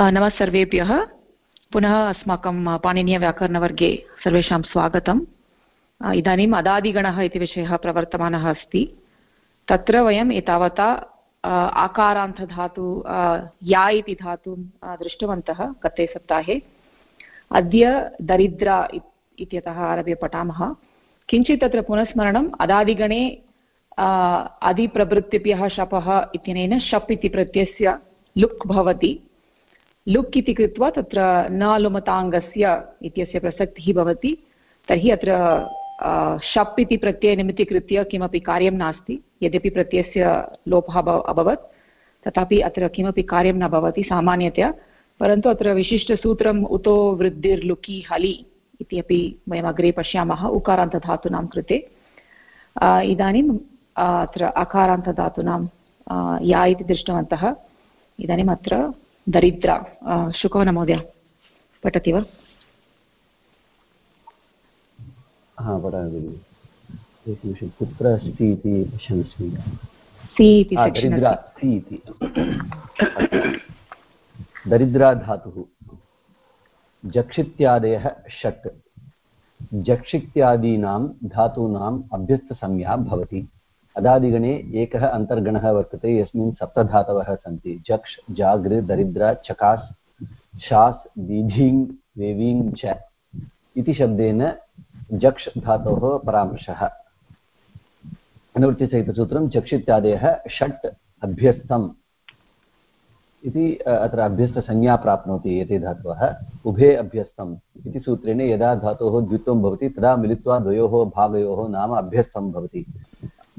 नमः सर्वेभ्यः। पुनः अस्माकं पाणिनीयव्याकरणवर्गे सर्वेषां स्वागतम्। इदानीम् अदादिगणः इति विषयः प्रवर्तमानः अस्ति। तत्र वयम् एतावता आकारान्तधातु या इति धातुं दृष्टवन्तः गते सप्ताहे। अद्य दरिद्रा इत्यतः आरभ्य पठामः। किञ्चित् तत्र पुनस्मरणम्, अदादिगणे अधिप्रभृत्तिभ्यः शपः इत्यनेन शप् इति प्रत्ययस्य लुक् भवति। लुक् इति कृत्वा तत्र न लुमताङ्गस्य इत्यस्य प्रसक्तिः भवति, तर्हि अत्र शप् इति प्रत्ययनिमित्तीकृत्य किमपि कार्यं नास्ति, यद्यपि प्रत्ययस्य लोपः अभवत्, तथापि अत्र किमपि कार्यं न भवति सामान्यतया, परन्तु अत्र विशिष्टसूत्रम् उतो वृद्धिर्लुकि हलि इति अपि वयम् अग्रे पश्यामः, उकारान्तधातूनां कृते। इदानीम् अत्र अकारान्तधातूनां या इति दृष्टवन्तः, इदानीम् अत्र दरिद्रा शुकवन महोदय पठति वा? हा पठामि एकनिमिषं कुत्र अस्ति इति पश्यन्नस्मि दरिद्रा सि इति. दरिद्रा धातुः. जक्षित्यादयः षट्. जक्षित्यादीनां धातूनाम् अभ्यस्तसंज्ञा भवति. अदादिगणे एकः अन्तर्गणः वर्तते, यस्मिन् सप्तधातवः सन्ति। जक्ष्, जागृ, दरिद्र, चकास्, शास् दीधिङ् वेवीङ् च। इति शब्देन जक्ष् धातोः परामर्शः। अनुवृत्तिसहितसूत्रं चक्षित्यादयः षट् अभ्यस्तम्। इति अत्र अभ्यस्तसंज्ञा प्राप्नोति एते धातवः। उभे अभ्यस्तम्। इति सूत्रेण यदा धातोः द्वित्वं भवति, तदा मिलित्वा द्वयोः भागयोः नाम अभ्यस्तं भवति।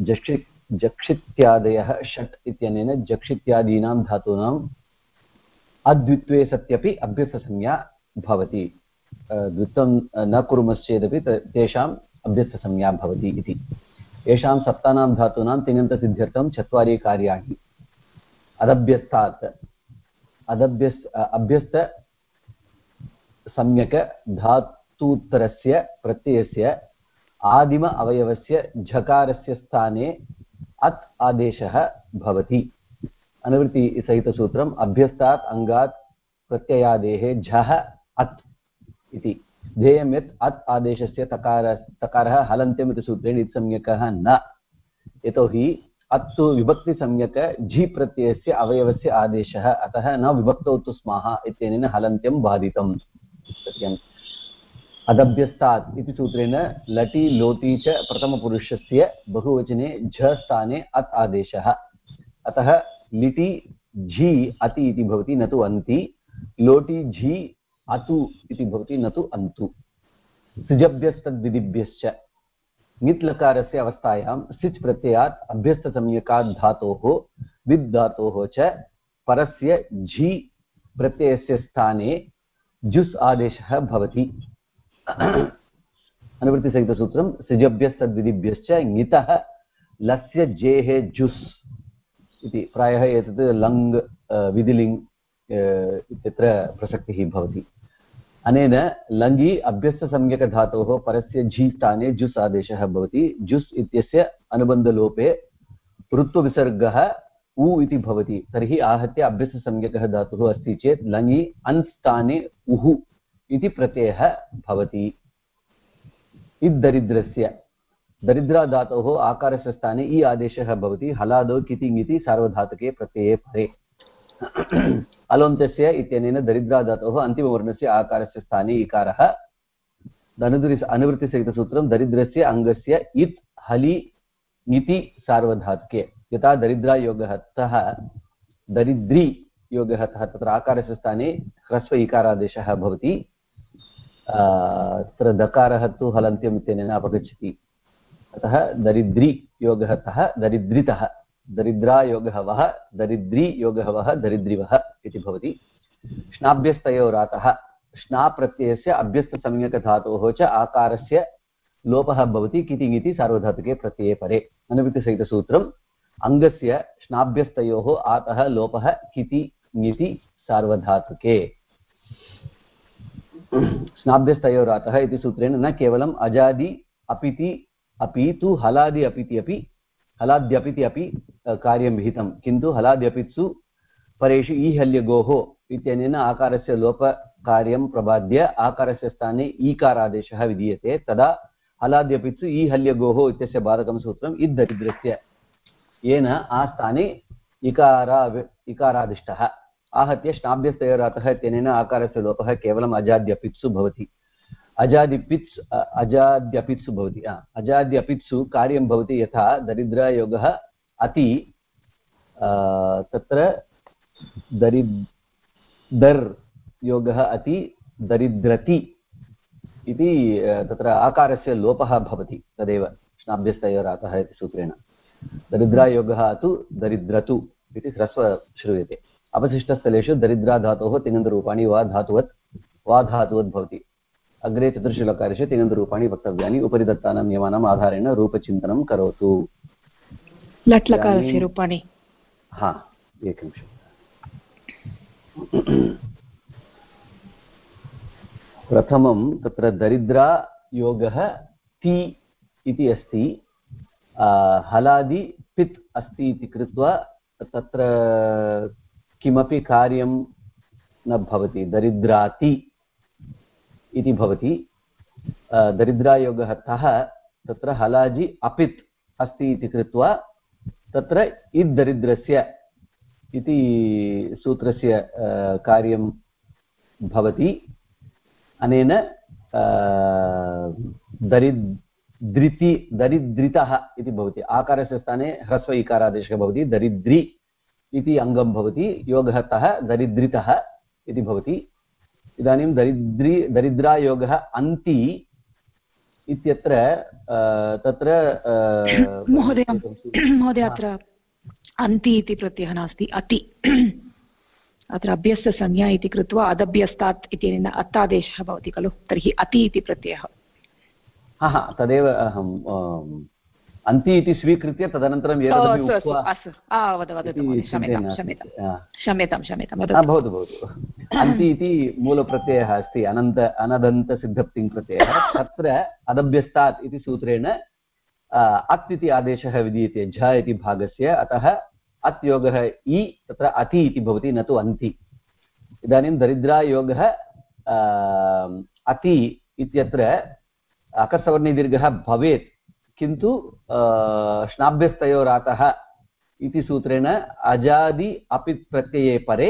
जक्षि, जक्षित्यादयः षट् इत्यनेन जक्षित्यादीनां धातूनाम् अद्वित्वे सत्यपि अभ्यस्तसंज्ञा भवति। द्वित्वं न कुर्मश्चेदपि तेषाम् अभ्यस्तसंज्ञा भवति इति। येषां सप्तानां धातूनां तिङन्तसिद्ध्यर्थं चत्वारि कार्याणि। अदभ्यस्तात्, अदभ्यस् अभ्यस्त सम्यक् धातूत्तरस्य प्रत्ययस्य आदिम अवयवस्य झकारस्य स्थाने अत् आदेशः भवति। अनुवृत्तिसहितसूत्रम् अभ्यस्तात् अङ्गात् प्रत्ययादेः झः, अत् इति। ध्येयं यत् अत् आदेशस्य तकार, तकारः हलन्त्यम् इति सूत्रेण इत्सम्यकः न। यतोहि अत्सु विभक्तिसम्यक झि प्रत्ययस्य अवयवस्य आदेशः, अतः न विभक्तौ तु स्माः इत्यनेन हलन्त्यं बाधितम्। सत्यम् अदभ्यस्तात् इति सूत्रेण लटि लोटि च प्रथमपुरुषस्य बहुवचने झ स्थाने अत् आदेशः। अतः लिटि झि अति इति भवति, न तु अन्ति। लोटि झि अतु इति भवति, न तु अन्तु। सिजभ्यस्तद्विधिभ्यश्च ङित् लकारस्य अवस्थायां सिच् प्रत्ययात् अभ्यस्तसंज्ञकात् धातोः विद् धातोः च परस्य झि प्रत्ययस्य स्थाने जुस् आदेशः भवति। अनुवृत्तिसहितसूत्रं सृजभ्यस्तद्विधिभ्यश्च ङितः लस्य जेः जुस् इति प्रायः एतत् लङ् विधिलिङ् इत्यत्र प्रसक्तिः भवति। अनेन लङि अभ्यस्तसंज्ञकधातोः परस्य झि स्थाने जुस् आदेशः भवति। जुस् इत्यस्य अनुबन्धलोपे ऋत्वविसर्गः उ इति भवति। तर्हि आहत्य अभ्यस्तसंज्ञकः धातुः अस्ति चेत् लङि अन् स्थाने उः इति प्रत्ययः भवति। इद्दरिद्रस्य, दरिद्राधातोः आकारस्य स्थाने इ आदेशः भवति। हलादौ कितिङिति सार्वधातुके प्रत्यये परे। अलोन्तस्य इत्यनेन दरिद्राधातोः अन्तिमवर्णस्य आकारस्य स्थाने इकारः। अनुदृ अनुवृत्तिसहितसूत्रं दरिद्रस्य अङ्गस्य इत्, हलि इति सार्वधातुके। यथा दरिद्रायोगः तः दरिद्री योगः तः तत्र आकारस्य स्थाने ह्रस्व इकारादेशः भवति। तत्र दकारः तु हलन्त्यम् इत्यनेन अपगच्छति अतः दरिद्री योगः तः दरिद्रितः दरिद्रायोगः वः दरिद्री योगः वः दरिद्रिवः इति भवति श्नाभ्यस्तयोरातः श्ना प्रत्ययस्य अभ्यस्तसंज्ञकधातोः च आकारस्य लोपः भवति कितिङिति सार्वधातुके प्रत्यये परे अनुवृत्तिसहितसूत्रम् अङ्गस्य श्नाभ्यस्तयोः आतः लोपः किति ङिति सार्वधातुके स्नाभ्यस्तयोरातः इति सूत्रेण न केवलम् अजादि अपिति अपि तु हलादि अपिति अपि हलाद्यपिति अपि कार्यं विहितं किन्तु हलाद्यपित्सु परेषु ईहल्यगोः इत्यनेन आकारस्य लोपकार्यं प्रबाद्य आकारस्य स्थाने ईकारादेशः विधीयते। तदा हलाद्यपित्सु ई हल्यगोः इत्यस्य बाधकं सूत्रम् इद्दरिद्रस्य येन आस्थाने इकारा इकारादिष्टः। आहत्य श्नाभ्यस्तयोरातः इत्यनेन आकारस्य लोपः केवलम् अजाद्यपित्सु भवति। अजादिपित्स् अजाद्यपित्सु भवति। अजाद्यपित्सु कार्यं भवति यथा दरिद्रयोगः अति तत्र दरि दर् योगः अति दरिद्रति इति तत्र आकारस्य लोपः भवति तदेव श्नाभ्यस्तयोरातः इति सूत्रेण। दरिद्रायोगः तु दरिद्रतु इति ह्रस्व श्रूयते। अवशिष्टस्थलेषु दरिद्राधातोः तिङन्तरूपाणि वा धातुवत् वा धातुवत् भवति। अग्रे चतुर्शुलकारेषु तिङन्तरूपाणि वक्तव्यानि। उपरि दत्तानां नियमानाम् आधारेण रूपचिन्तनं करोतु। लट्लकारस्य रूपाणि। हा एकनिमिषम्। प्रथमं तत्र दरिद्रा योगः ति इति अस्ति। हलादि पित् अस्ति इति कृत्वा तत्र किमपि कार्यं न भवति, दरिद्राति इति भवति। दरिद्रायोगः तः तत्र हलाजि अपित् अस्ति इति कृत्वा तत्र इद्दरिद्रस्य इति सूत्रस्य कार्यं भवति। अनेन दरिद्रिति, दरिद्रितः इति भवति। आकारस्य स्थाने ह्रस्व इकारादेशः भवति। दरिद्रि इति अङ्गं भवति योगः तः दरिद्रितः इति भवति। इदानीं दरिद्री दरिद्रायोगः अन्ति इत्यत्र तत्र महोदय महोदय अत्र अन्ति इति प्रत्ययः नास्ति अति। अत्र अभ्यस्तसंज्ञा इति कृत्वा अदभ्यस्तात् इत्यनेन अत्तादेशः भवति खलु तर्हि अति इति प्रत्ययः। हा हा तदेव अहं अन्ति इति स्वीकृत्य तदनन्तरं भवतु भवतु। अन्ति इति मूलप्रत्ययः अस्ति अनन्त अनदन्तसिद्धप्तिङ् प्रत्ययः। तत्र अदभ्यस्तात् इति सूत्रेण अत् इति आदेशः विधीयते झ इति भागस्य अतः अत् योगः इ तत्र अति इति भवति न तु अन्ति। इदानीं दरिद्रायोगः अति इत्यत्र अकर्सवर्णीदीर्घः भवेत्। किन्तु श्नाभ्यस्तयोरातः इति सूत्रेण अजादि अपि प्रत्यये परे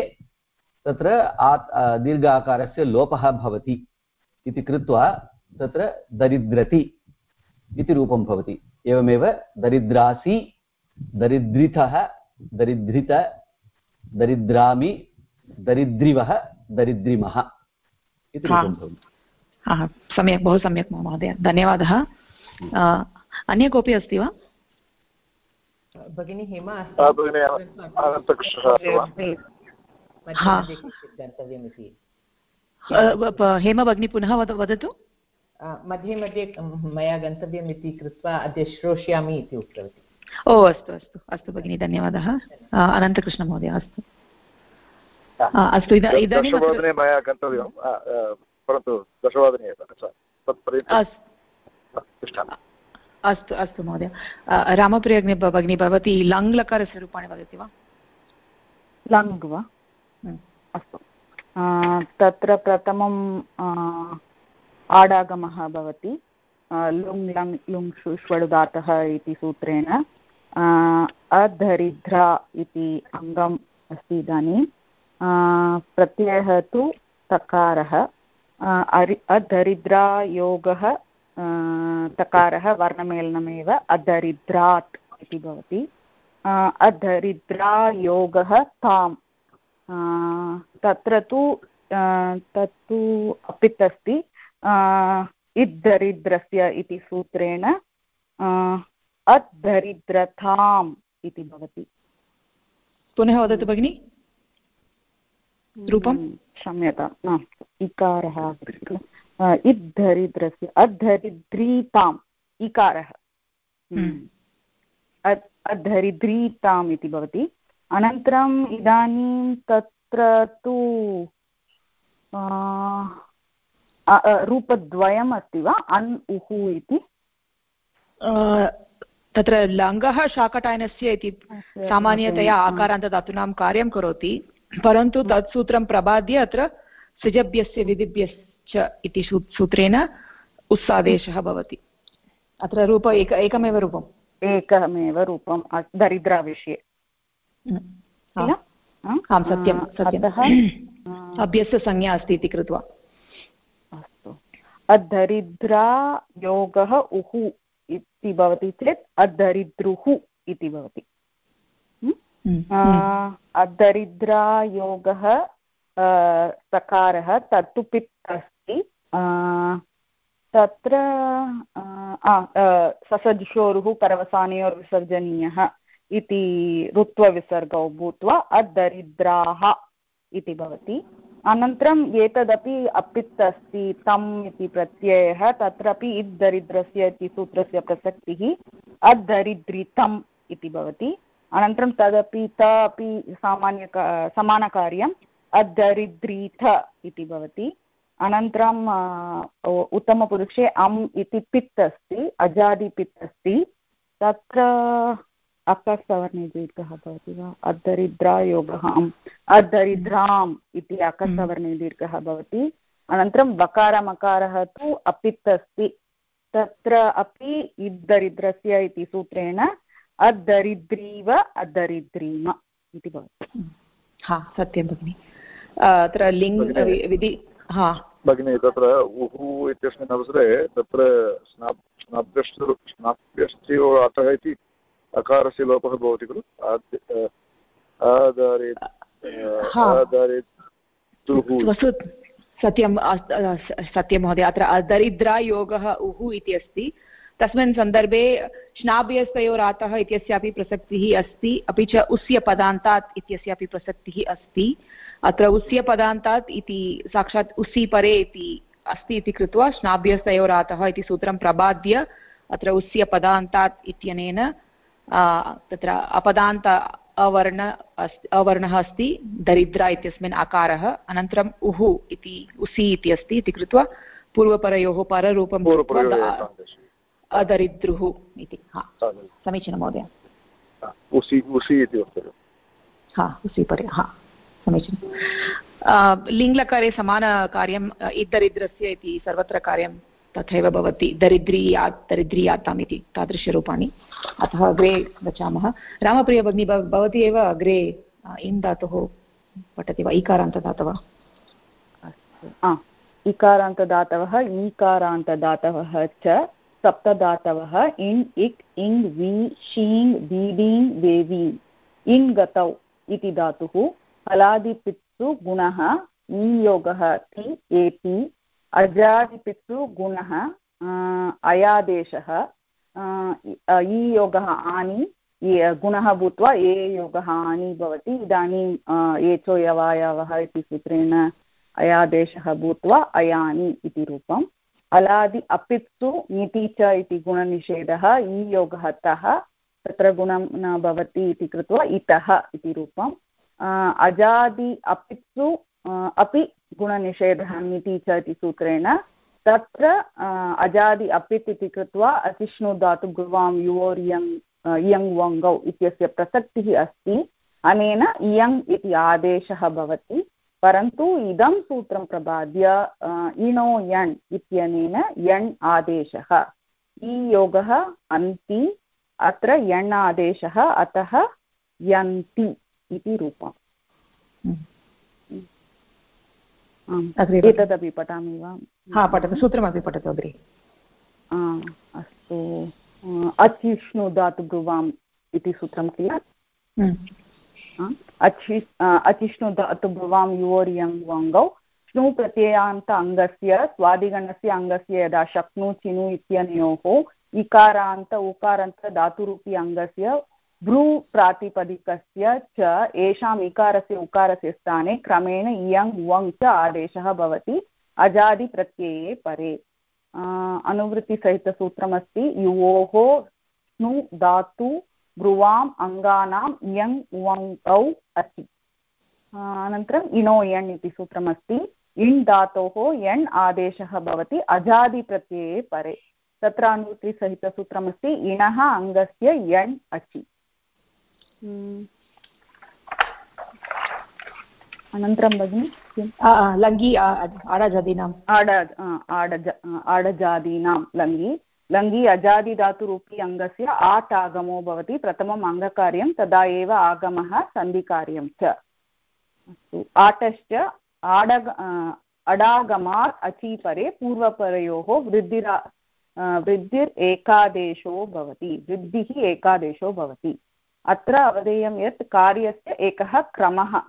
तत्र आ दीर्घ आकारस्य लोपः भवति इति कृत्वा तत्र दरिद्रति इति रूपं भवति। एवमेव दरिद्रासि दरिद्रितः दरिद्रित दरिद्रामि दरिद्रिवः दरिद्रिमः इति रूपं भवति। सम्यक् बहु सम्यक् महोदय। धन्यवादः। अन्य कोऽपि अस्ति वा? भगिनी हेमा हेम भगिनी पुनः वदतु। मध्ये मध्ये मया गन्तव्यम् इति कृत्वा अद्य श्रोष्यामि इति उक्तवती। ओ अस्तु अस्तु अस्तु भगिनि धन्यवादः। अनन्तकृष्णमहोदय अस्तु। अस्तु इदानीं मया गन्तव्यं परन्तु दशवादने एव अस्तु अस्तु महोदय। रामप्रिय भगिनी भवती लङ् लकारस्य रूपाणि वदति वा? लङ् वा? हम्म। अस्तु। तत्र प्रथमं आडागमः भवति। लुङ् लङ् लुङ् ष्वडुदातः इति सूत्रेण। अधरिद्रा इति अङ्गम् अस्ति इदानीं। प्रत्ययः तु तकारः अधरिद्रा योगः तकारः वर्णमेलनमेव अदरिद्रात् इति भवति. अदरिद्रायोगः ताम्. तत्र तु तत्तु अपित् अस्ति इद्दरिद्रस्य इति सूत्रेण अद्दरिद्रताम् इति भवति. पुनः वदतु भगिनि? रूपं क्षम्यतां नास्तु इकारः इद्धरिद्रस्य अद्धरिद्रीताम् इकारः। हम्म। हम्म। अद्धरिद्रीताम् इति भवति। अनन्तरम् इदानीं तत्र तु रूपद्वयम् अस्ति वा? अन् उः इति। तत्र लङ्गः शाकटायनस्य इति सामान्यतया आकारान्तधातूनां कार्यं करोति। परन्तु तत् सूत्रं प्रबाद्य अत्र सृजभ्यस्य विधिभ्यश्च इति सूत्रेण उत्सादेशः भवति। अत्र रूप एक एकमेव रूपम्। एकमेव रूपं दरिद्राविषये। आं सत्यं सत्यतः अभ्यस्तसंज्ञा अस्ति इति कृत्वा। अस्तु। अदरिद्रा योगः उः इति भवति चेत् अदरिद्रुः इति भवति। अदरिद्रायोगः सकारः तत्तु पित् अस्ति तत्र ससजुषोरुः करवसानयोर्विसर्जनीयः इति ऋत्वविसर्गौ भूत्वा अदरिद्राः इति भवति। अनन्तरम् एतदपि अपित् अस्ति तम् इति प्रत्ययः, तत्रापि इद्दरिद्रस्य इति सूत्रस्य प्रसक्तिः, अदरिद्रितम् इति भवति। अनन्तरं तदपि त अपि सामान्य समानकार्यम् अदरिद्रीथ इति भवति। अनन्तरम् उत्तमपुरुषे अम् इति पित् अस्ति अजादिपित् अस्ति। तत्र अकसवर्णे दीर्घः भवति वा? अदरिद्रायोगः अम् अदरिद्राम् इति अकसवर्णे दीर्घः भवति। अनन्तरं वकारमकारः तु अपित् अस्ति। तत्र अपि इद्दरिद्रस्य इति सूत्रेण अदरिद्रीव अदरिद्रीम इति भवति। हा, सत्यं भगिनि। अत्र लिङ्ग् विधि हा। भगिनि तत्र उः इत्यस्मिन् अवसरे तत्र स्नाप्यश्चु स्नाप्यश्चयो अतः इति अकारस्य लोपः भवति खलु? सत्यं सत्यं महोदय अत्र दरिद्रायोगः उः इति अस्ति। तस्मिन् सन्दर्भे श्नाभ्यस्तयोरातः इत्यस्यापि प्रसक्तिः अस्ति अपि च उस्य पदान्तात् इत्यस्यापि प्रसक्तिः अस्ति। अत्र उस्य पदान्तात् इति साक्षात् उसि परे इति अस्ति इति कृत्वा श्नाभ्यस्तयोरातः इति सूत्रं प्रबाद्य अत्र उस्य पदान्तात् इत्यनेन तत्र अपदान्त अवर्ण अस्ति अवर्णः अस्ति दरिद्रा इत्यस्मिन् आकारः अनन्तरम् उः इति उसि इति अस्ति इति कृत्वा पूर्वपरयोः पररूपं अदरिद्रुः इति। हा समीचीनं महोदय। हा उसि परे हा। समीचीनं लिङ्लकारे समानकार्यम् इद्दरिद्रस्य इति सर्वत्र कार्यं तथैव भवति। दरिद्रीयात् दरिद्रीयाताम् इति तादृशरूपाणि। अतः अग्रे गच्छामः। रामप्रियभगिनी भवती एव अग्रे इन् धातुः पठति वा? इकारान्तदातवः अस्तु। इकारान्तदातवः ईकारान्तदातवः च, सप्तदातवः इन् इक्, इङ्, वि शीङ् दीडीङ् देवी। इन् गतौ इति धातुः हलादिपित्सु गुणः ईयोगः ति एति, अजादिपित्सु गुणः अयादेशः इ योगः आनि गुणः भूत्वा ए योगः आनि भवति। इदानीं एचो यवायवः इति सूत्रेण अयादेशः भूत्वा अयानि इति रूपम्। अलादि अपित्सु ङिति च इति गुणनिषेधः इ योगः तः, तत्र गुणं न भवति इति कृत्वा इतः इति रूपम्। अजादि अपित्सु अपि गुणनिषेधः ङिति च इति सूत्रेण। तत्र अजादि अपित् इति कृत्वा अतिष्णु धातु गुर्वां युवोर्यङ् इयङ् वङ्गौ इत्यस्य प्रसक्तिः अस्ति। अनेन इयङ् इति आदेशः भवति, परन्तु इदं सूत्रं प्रबाद्य इणो यण् इत्यनेन यण् आदेशः। ईयोगः अन्ति, अत्र यण् आदेशः, अतः यन्ति। इति रूपम् हम्म। एतदपि पठामि वा? हा पठतु सूत्रमपि पठतु अग्रे। अस्तु। अचिष्णु धातु ब्रुवाम् इति सूत्रं किल हम्म। अच्छि अचिष्णु धातु ब्रुवां युवोर्यङ् वङ्गौ। श्नु प्रत्ययान्त अङ्गस्य स्वादिगणस्य अङ्गस्य यदा शक्नु चिनु इत्यनयोः इकारान्त उकारान्त धातुरूपी अङ्गस्य भ्रू प्रातिपदिकस्य च येषाम् इकारस्य उकारस्य स्थाने क्रमेण इयङ्, वङ् च आदेशः भवति, अजादिप्रत्यये परे। अनुवृत्तिसहितसूत्रमस्ति, युवोः स्नु, धातु, ब्रुवाम्, अङ्गानाम्, इयङ्, वङ् अस्ति अनन्तरम् इनो यण् इति सूत्रमस्ति, इण् धातोः यण् आदेशः भवति, अजादिप्रत्यये परे। तत्र अनुवृत्तिसहितसूत्रमस्ति, इणः अङ्गस्य यण्, अचि। अनन्तरं भगिनि लङ्घि आडजादीनाम् आड आडज आडजादीनां लङ्घि लङ्घि अजादिधातुरूपी अङ्गस्य आट् आगमो भवति प्रथमम् अङ्गकार्यं तदा एव आगमः सन्धिकार्यं च अस्तु आटश्च आडग अडागमात् अचीपरे पूर्वपरयोः वृद्धिरा वृद्धिर् एकादेशो भवति वृद्धिः एकादेशो भवति अत्र अवधेयं यत् कार्यस्य एकः क्रमः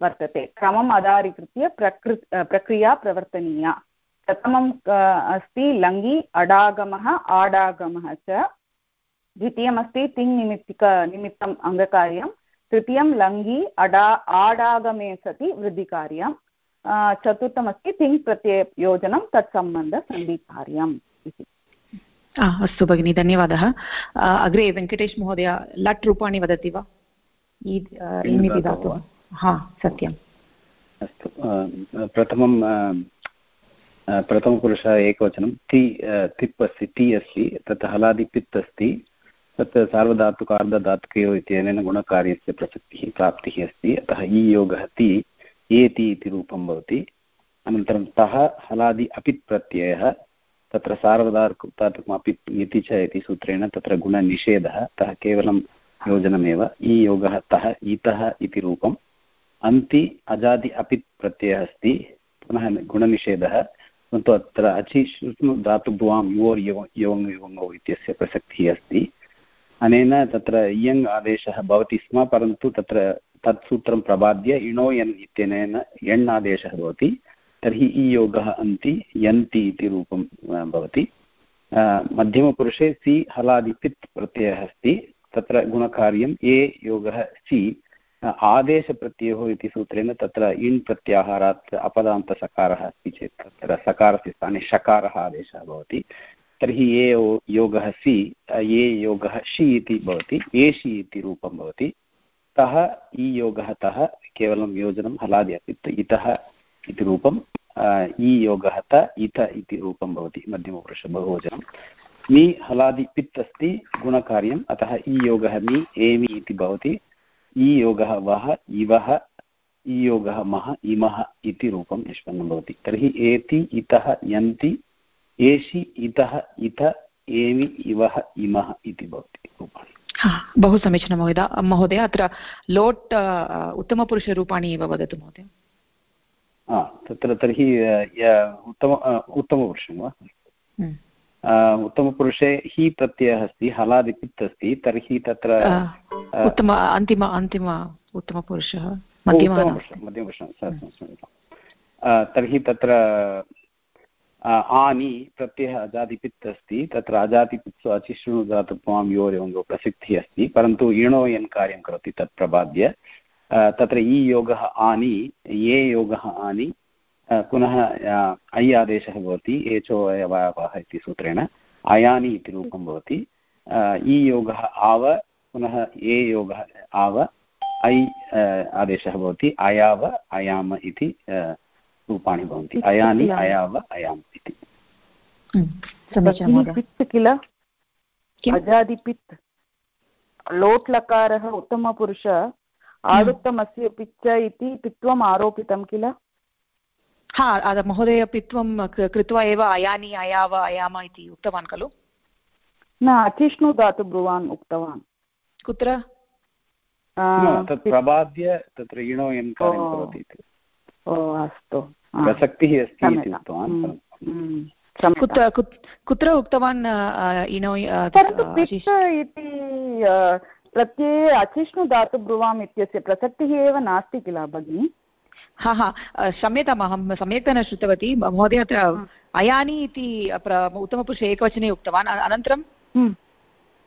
वर्तते। क्रमम् आधारीकृत्य प्रकृ प्रक्रिया प्रवर्तनीया। प्रथमम् अस्ति लङ्गि अडागमः, आडागमः च। द्वितीयमस्ति तिङ् निमित्तिक निमित्तम् अङ्गकार्यं तृतीयं लङ्गि अडा, आडागमे सति वृद्धिकार्यं चतुर्थमस्ति तिङ् प्रत्यययोजनं तत्सम्बन्धसन्धिकार्यम् इति। अस्तु भगिनि धन्यवादः. अग्रे वेङ्कटेश महोदय लट् रूपाणि वदति वा? इति धातुः. हा सत्यम्. अस्तु प्रथमं प्रथमपुरुषः एकवचनं. ति तिप् अस्ति ति अस्ति तत् हलादिपित् अस्ति तत् सार्वधातुकार्धधातुकयोः इत्यनेन गुणकार्यस्य प्रसक्तिः प्राप्तिः अस्ति. अतः इ योगः ति एति इति रूपं भवति. अनन्तरं तः हलादि अपित् प्रत्ययः तत्र सार्वधातुकमपि इति च इति सूत्रेण तत्र गुणनिषेधः अतः केवलं योजनमेव इ योगः तः, इतः इति रूपम्। अन्ति अजादि अपित् प्रत्ययः अस्ति, पुनः गुणनिषेधः। परन्तु अत्र अचि धातुभुवां योर् योङ् योङौ इत्यस्य प्रसक्तिः अस्ति। अनेन तत्र इयङ् आदेशः भवति स्म, परन्तु तत्र तत् सूत्रं प्रबाद्य इणो यन् इत्यनेन यण् आदेशः भवति। तर्हि इ योगः अन्ति, यन्ति इति रूपं भवति. मध्यमपुरुषे सि हलादिपित् प्रत्ययः अस्ति. तत्र गुणकार्यम् ए योगः सि. आदेशप्रत्ययोः इति सूत्रेण तत्र इण् प्रत्याहारात् अपदान्तसकारः अस्ति चेत् तत्र सकारस्य स्थाने शकारः आदेशः भवति. तर्हि ये योगः सि ये योगः शि इति भवति. एषि इति रूपं भवति. तः इ योगः तः, केवलं योजनं, हलादि अपि इतः इति रूपं इ योगः त, इत इति रूपं भवति मध्यमपुरुष बहुवचनं। मि हलादि पित् अस्ति, गुणकार्यम्, अतः इ योगः मि, एमि इति भवति। इ योगः वः, इवः इ मः, इमः इति रूपं निष्पन्नं भवति। तर्हि एति, इतः, यन्ति, एषि, इतः, इत, एमि, इवः, इमः इति भवति रूपाणि। बहु समीचीनं महोदय। महोदय, अत्र लोट् उत्तमपुरुषरूपाणि एव वदतु महोदय। तत्र तर्हि उत्तम उत्तमपुरुषं वा? उत्तमपुरुषे हि प्रत्ययः अस्ति हलादिपित् अस्ति तर्हि तत्र उत्तम अन्तिम अन्तिम उत्तमपुरुषः मध्यमपुरुषः तर्हि तत्र आनि प्रत्ययः अजादिपित् अस्ति तत्र अजातिपित्सु अचिशृणु धातुत्वां योरेवङ्गो प्रसिद्धिः अस्ति परन्तु इणो यन् कार्यं करोति तत् प्रबाद्य। तत्र इ योगः आनि ये योगः आनि पुनः ऐ आदेशः भवति एचो अयवावः इति सूत्रेण अयानि इति रूपं भवति इ योगः आव पुनः ए योगः आव ऐ आदेशः भवति अयाव अयाम इति रूपाणि भवन्ति अयानि अयाव अयाम् इति। पित् किल? अजादिपित् लोट् लकारः उत्तमपुरुष आदुत्तमस्य पिच्च इति पित्वम् आरोपितं किल? हा महोदय पित्वं कृत्वा एव अयानि अयाव अयाम इति उक्तवान् खलु? न अचिष्णु धातु ब्रुवान् उक्तवान्। कुत्र? तत् प्रबाद्य तत्र इणो यन् कार्यं करोति इति। ओ अस्तु। प्रसक्तिः अस्ति इति उक्तवान् कुत्र कुत्र उक्तवान् इणो परन्तु इति प्रत्यये अचिष्णु धातु ब्रुवाम् इत्यस्य प्रसक्तिः एव नास्ति किल भगिनि? हा हा क्षम्यताम् अहं सम्यक्तया न श्रुतवती। महोदय अत्र अयानि इति उत्तमपुरुषे एकवचने उक्तवान्। अनन्तरं?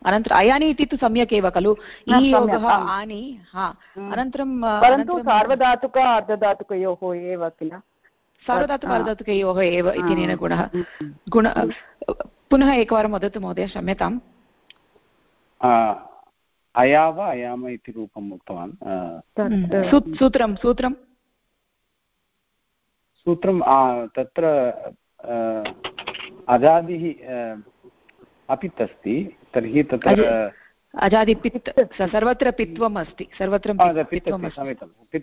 अनन्तरम् अयानि इति तु सम्यक् एव खलु? योगः आनि हा। अनन्तरं परन्तु सार्वधातुक अर्धधातुकयोः एव किल? सार्वधातुक अर्धधातुकयोः एव इत्यनेन गुणः। गुण पुनः एकवारं वदतु महोदय क्षम्यताम्। अयाव अयाम इति रूपम् उक्तवान्। सूत्रं सूत्रं? सूत्रं तत्र अजादिः अपित् अस्ति तर्हि तत्र अजादिपित् सर्वत्र पित्वम् अस्ति सर्वत्र पित्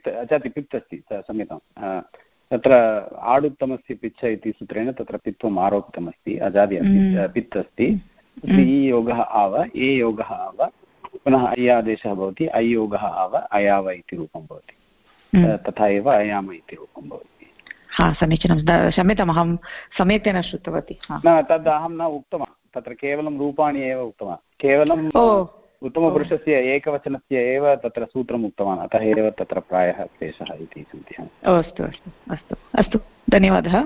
अजाति पित् अस्ति। समीचीनं तत्र आडुत्तमस्य पिच्छ इति सूत्रेण तत्र पित्वम् आरोपितमस्ति अजादि पित् अस्ति इ योगः आव ए योगः आव पुनः अय् आदेशः भवति अय् योगः आव अयाव इति रूपं भवति। तथा एव अयाम इति रूपं भवति। हा समीचीनं। क्षम्यताम् अहं सम्यक्तया न श्रुतवती न तद् अहं न उक्तवान्। तत्र केवलं रूपाणि एव उक्तवान्। केवलं उत्तमपुरुषस्य एकवचनस्य एव तत्र सूत्रम् उक्तवान्। अतः एव तत्र प्रायः क्लेशः इति चिन्तयामि। अस्तु अस्तु अस्तु अस्तु। धन्यवादः।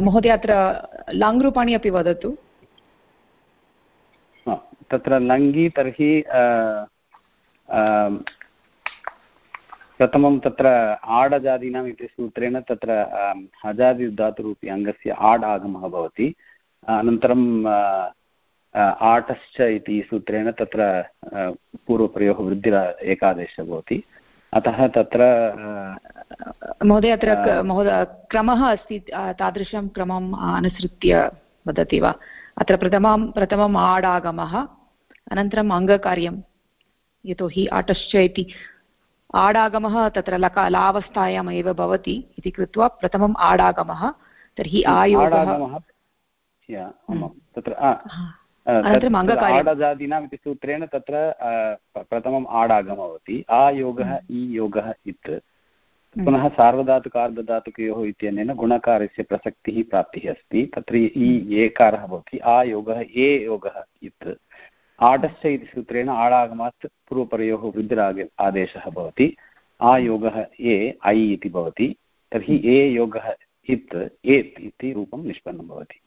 महोदय अत्र लाङ् रूपाणि अपि वदतु। तत्र लङ्गि तर्हि प्रथमं तत्र आडजादीनाम् इति सूत्रेण तत्र हजादिधातुरूपी अङ्गस्य आड् आगमः भवति। अनन्तरं आटश्च इति सूत्रेण तत्र पूर्वप्रयोः वृद्धिर एकादेशः भवति। अतः तत्र महोदय अत्र महोदय क्रमः अस्ति तादृशं क्रमम् अनुसृत्य वदति वा? अत्र प्रथमं प्रथमम् आडागमः। अनन्तरम् अङ्गकार्यं। यतोहि आटश्च इति आडागमः तत्र लका लावस्थायाम् एव भवति इति कृत्वा प्रथमम् आडागमः। तर्हि आयोगः तत्र आडजादीनाम् इति सूत्रेण तत्र प्रथमम् आडागमः भवति। आयोगः ईयोगः इत्। पुनः सार्वधातुकार्धधातुकयोः इत्यनेन गुणकारस्य प्रसक्तिः प्राप्तिः अस्ति। तत्र इ एकारः भवति। आयोगः ए योगः इत्। आडश्च इति सूत्रेण आडागमात् पूर्वपरयोः वृद्धिराग आदेशः भवति। आयोगः ए ऐ इति भवति। तर्हि ए योगः इत् एत् इति रूपं निष्पन्नं भवति।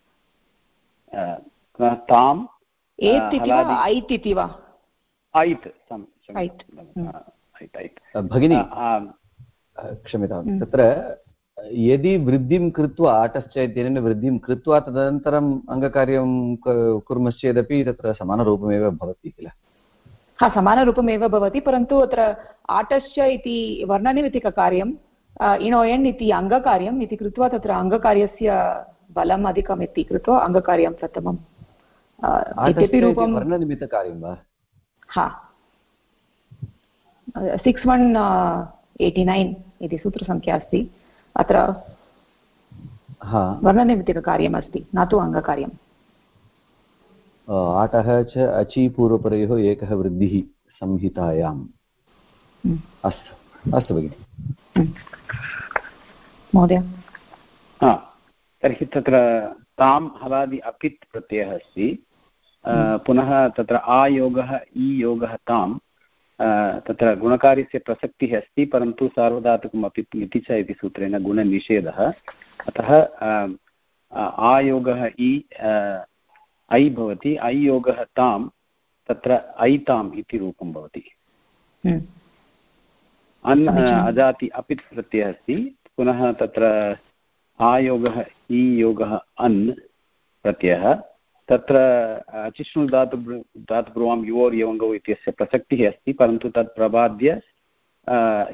ताम् भगिनी। क्षम्यतां तत्र यदि वृद्धिं कृत्वा आटश्च इत्यनेन वृद्धिं कृत्वा तदनन्तरम् अङ्गकार्यं कुर्मश्चेदपि तत्र समानरूपमेव भवति किल? हा समानरूपमेव भवति परन्तु अत्र आटश्च इति वर्णनिमित्तिककार्यं इणोयन् इति अङ्गकार्यम् इति कृत्वा तत्र अङ्गकार्यस्य बलम् अधिकम् इति कृत्वा अङ्गकार्यं प्रथमम् इत्यपि रूपं वर्णनिमित्तकार्यं वा? हा। सिक्स् वन् एय्टि नैन् इति सूत्रसङ्ख्या अस्ति। अत्र वर्णनिमित्तिककार्यम् अस्ति न तु अङ्गकार्यम्। आटः च अचि पूर्वपरयोः एकः वृद्धिः संहितायाम्। अस्तु अस्तु भगिनि। महोदय। तर्हि तत्र तां हलादि अपित् प्रत्ययः अस्ति। पुनः तत्र आयोगः ईयोगः तां तत्र गुणकार्यस्य प्रसक्तिः अस्ति परन्तु सार्वधातुकम् अपि इति च इति सूत्रेण गुणनिषेधः। अतः आयोगः इ ऐ भवति ऐयोगः तां तत्र ऐताम् इति रूपं भवति। अन् अजाति अपित् प्रत्ययः अस्ति पुनः तत्र आयोगः ईयोगः अन् प्रत्ययः। तत्र अचिष्णु धातु धातुब्रुवां युवोर् यवङ्गौ इत्यस्य प्रसक्तिः अस्ति, परन्तु तत् प्रबाद्य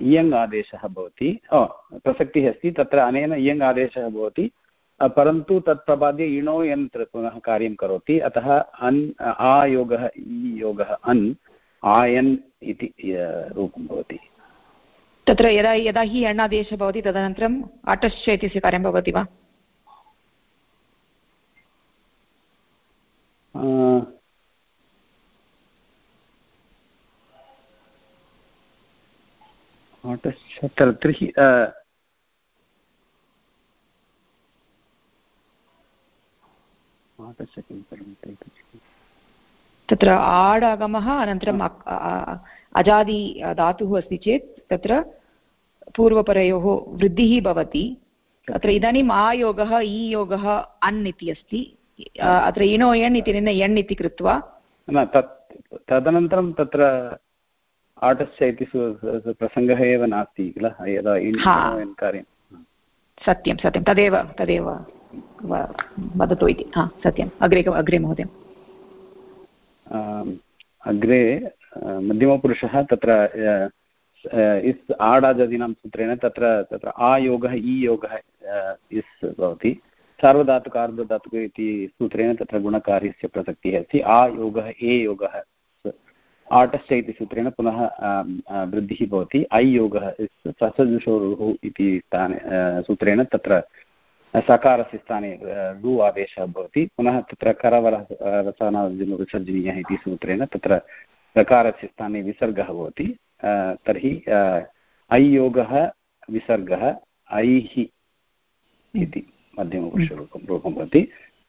इयङ् आदेशः भवति। प्रसक्तिः अस्ति, तत्र अनेन इयङ् आदेशः भवति परन्तु तत् प्रबाद्य इणो यन्त्र पुनः कार्यं करोति, अतः अन् आयोगः ईयोगः अन् आयन् इति रूपं भवति। तत्र यदा यदा हि एणादेशः भवति तदनन्तरम् अटश्च इत्यस्य कार्यं भवति वा? तर्हि तत्र आड् आगमः अनन्तरम् अजादि धातुः अस्ति चेत् तत्र पूर्वपरयोः वृद्धिः भवति। अत्र इदानीम् आयोगः ईयोगः अन् इति अस्ति। अत्र इणो यण् इति यण् इति कृत्वा न तत् तदनन्तरं तत्र आटस्य इति प्रसङ्गः एव नास्ति किल? यदा कार्यं. सत्यं सत्यं. तदेव तदेव वदतु इति. हा सत्यम्. अग्रे अग्रे महोदय. अग्रे मध्यमपुरुषः तत्र इस् आडादीनां सूत्रेण तत्र तत्र आयोगः ईयोगः इस् भवति. सार्वधातुकार्धधातुक इति सूत्रेण तत्र गुणकार्यस्य प्रसक्तिः अस्ति। आ योगः, ए योगः आटश्च इति सूत्रेण पुनः वृद्धिः भवति। ऐ योगः ससजुषोरुः इति स्थाने सूत्रेण तत्र सकारस्य स्थाने लु आदेशः भवति। पुनः तत्र करवर रसानार्जुनविसर्जनीयः इति सूत्रेण तत्र रकारस्य स्थाने विसर्गः भवति। तर्हि ऐयोगः विसर्गः, ऐः इति। मध्यमपुरुषरूपं रूपं भवति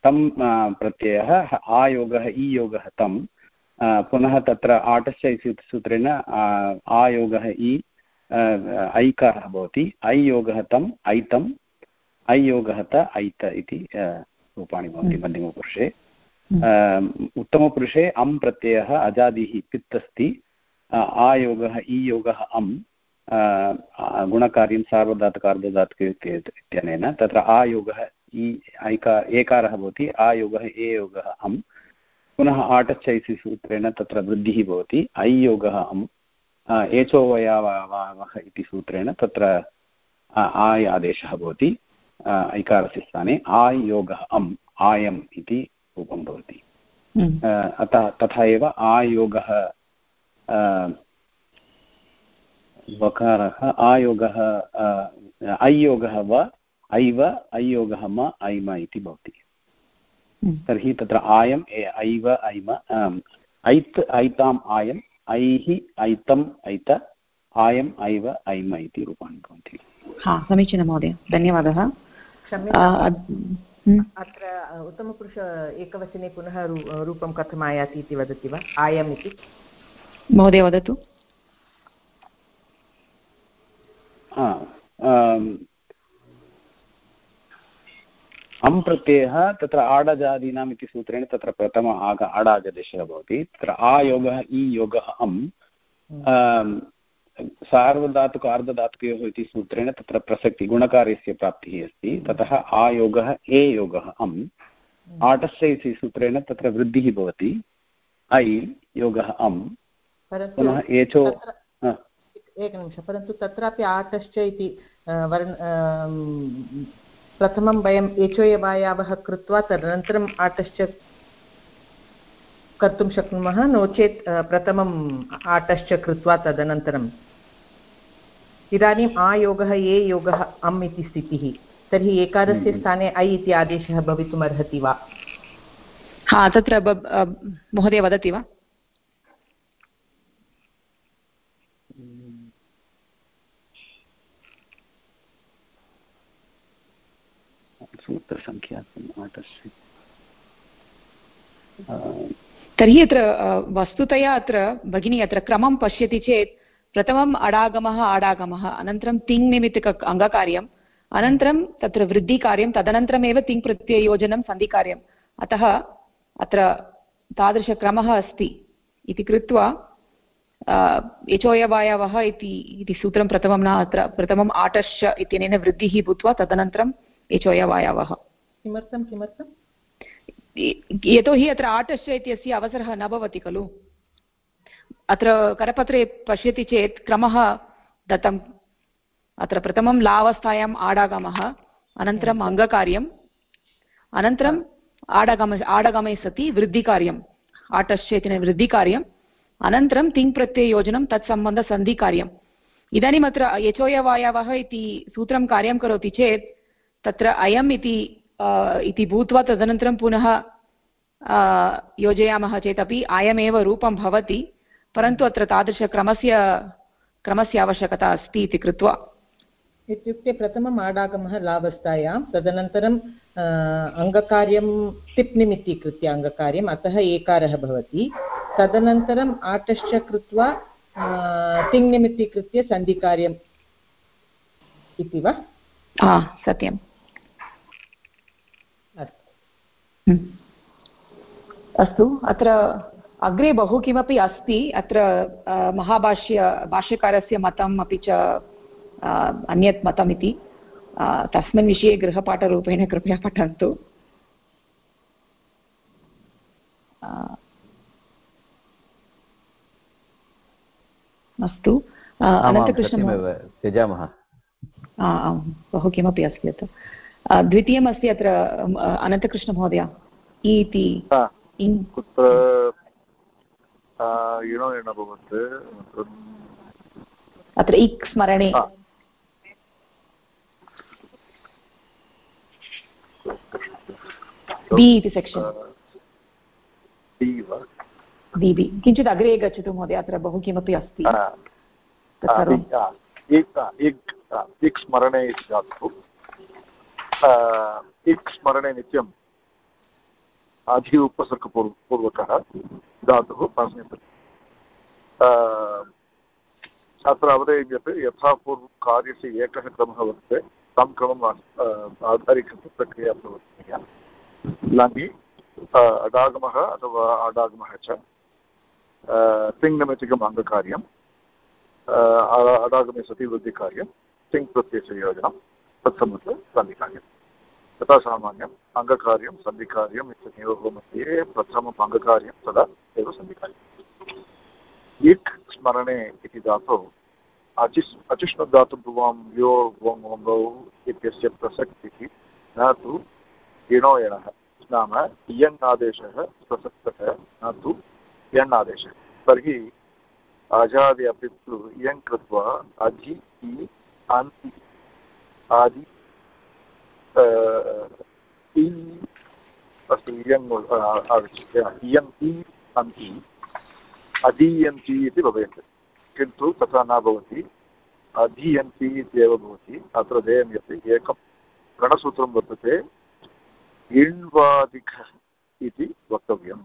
तं प्रत्ययः आयोगः ईयोगः तं। पुनः तत्र आटश्च इति सूत्रेण आयोगः इ ऐकारः भवति। ऐयोगः तम् ऐतम् ऐयोगः त ऐत इति रूपाणि भवन्ति हम्म। मध्यमपुरुषे। हम्म। उत्तमपुरुषे अम् प्रत्ययः अजादिः पित् अस्ति आयोगः ईयोगः अम्। गुणकार्यं सार्वधातुकार्धधातुक इत्यनेन तत्र आयोगः इ ऐका एकारः भवति आयोगः ए योगः अम् पुनः आटच्च इति सूत्रेण तत्र वृद्धिः भवति ऐयोगः अम् एचोवयावावः इति सूत्रेण तत्र आय् आदेशः भवति ऐकारस्य स्थाने आय् योगः अम् आयम् इति रूपं भवति। अतः तथा एव आयोगः वकारः आयोगः ऐयोगः व ऐव ऐयोगः म ऐम इति भवति। हम्म। तर्हि तत्र आयम् ऐव ऐम ऐत् ऐताम् आयम् ऐः ऐतम् ऐत आयम् ऐव ऐम इति रूपाणि भवन्ति। हा समीचीनं महोदय। धन्यवादः। हम्म। अत्र उत्तमपुरुष एकवचने पुनः रूपं कथम् आयाति इति वदति वा? आयम् इति। महोदय वदतु। अम् प्रत्ययः तत्र आडजादीनाम् इति सूत्रेण तत्र प्रथम आग आडागदेशः भवति। तत्र आयोगः इ योगः अम्। सार्वधातुक अर्धधातुकयोः इति सूत्रेण तत्र प्रसक्ति गुणकार्यस्य प्राप्तिः अस्ति। ततः आयोगः ए योगः अम्। आटस्य इति सूत्रेण तत्र वृद्धिः भवति। ऐ योगः अम्। पुनः एचो एकनिमिषं परन्तु तत्रापि आटश्च इति वर्ण प्रथमं वयम् एचोयवायावः कृत्वा तदनन्तरम् आटश्च कर्तुं शक्नुमः नो चेत् प्रथमम् आटश्च कृत्वा तदनन्तरम्। इदानीम् आयोगः ये योगः अम् इति स्थितिः। तर्हि एकारस्य हम्म। स्थाने ऐ इति आदेशः भवितुमर्हति वा? हा तत्र महोदय वदति वा? सूत्रसङ्ख्या आटस्य तर्हि अत्र वस्तुतया अत्र भगिनी अत्र क्रमं पश्यति चेत् प्रथमम् अडागमः आडागमः अनन्तरं तिङ् निमित्तक अङ्गकार्यम्, अनन्तरं तत्र वृद्धिकार्यं, तदनन्तरमेव तिङ् प्रत्यययोजनं सन्धिकार्यम्। अतः अत्र तादृशक्रमः अस्ति इति कृत्वा यचोयवायवः इति सूत्रं प्रथमं न अत्र, प्रथमम् आटश्च इत्यनेन वृद्धिः भूत्वा तदनन्तरं एचोयवायावः किमर्थं किमर्थं? यतोहि अत्र आटश्च इत्यस्य अवसरः न भवति खलु। अत्र करपत्रे पश्यति चेत् क्रमः दत्तम्। अत्र प्रथमं लावस्थायाम् आडागमः अनन्तरम् अङ्गकार्यम् अनन्तरम् आडगम आडगमे सति वृद्धिकार्यम्। आटश्च इति वृद्धिकार्यम् अनन्तरं तिङ्प्रत्यययोजनं तत्सम्बन्धसन्धिकार्यम्। इदानीम् अत्र यचोयवायवः इति सूत्रं कार्यं करोति चेत् तत्र अयम् इति इति भूत्वा तदनन्तरं पुनः योजयामः चेदपि अयमेव रूपं भवति परन्तु अत्र तादृशक्रमस्य क्रमस्य आवश्यकता अस्ति इति कृत्वा। इत्युक्ते प्रथमम् आडागमः लावस्थायां तदनन्तरम् अङ्गकार्यं टिप् निमित्तीकृत्य अङ्गकार्यम् अतः एकारः भवति। तदनन्तरम् आटश्च कृत्वा तिङ् निमित्तीकृत्य सन्धिकार्यम् इति वा? सत्यम्। अस्तु अत्र अग्रे बहु किमपि अस्ति अत्र महाभाष्य भाष्यकारस्य मतम् अपि च अन्यत् मतम् इति तस्मिन् विषये गृहपाठरूपेण कृपया पठन्तु। अस्तु अनन्तकृष्ण त्यजामः। बहु किमपि अस्ति अत्र। द्वितीयम् अस्ति अत्र अनन्तकृष्णमहोदय इति कुत्र इणो एण अभवत् अत्र इक् स्मरणे। बि इति सेक्षन् बि बि किञ्चित् अग्रे गच्छतु महोदय अत्र बहु किमपि अस्ति। स्मरणे धातुः इक् स्मरणे नित्यम् अधि उपसर्गपूर्व पूर्वकः धातुः अस्मिन् अत्र अवधेयं यथा पूर्वं कार्यस्य एकः क्रमः वर्तते, तं क्रमम् आधारीकृत्य प्रक्रिया प्रवर्तनीया लङि अडागमः अथवा अडागमः च तिङ्नमितिकम् अङ्गकार्यम् अडागमे सति वृद्धिकार्यं, तिङ् प्रत्ययस्य योजनं। तत्सम्मत सन्धिकार्यं तथा सामान्यम् अङ्गकार्यं, सन्धिकार्यम् इत्ययोः मध्ये प्रथमम् अङ्गकार्यं तदा एव सन्धिकार्यम्। इक् स्मरणे इति धातौ, अचिस् अचिष्णुधातुभुवां यो वङौ इत्यस्य प्रसक्तिः न तु नाम आदेशः प्रसक्तः न तु यण् आदेशः तर्हि अजादि अपि तु कृत्वा अधि इ आदि अस्तु इयङ् आगच्छति इयम् इ अन्ति अधीयन्ति इति भवेत् किन्तु तथा न भवति अधीयन्ति इत्येव भवति अत्र देयं यत् एकं गणसूत्रं वर्तते इण्वादिक इति वक्तव्यम्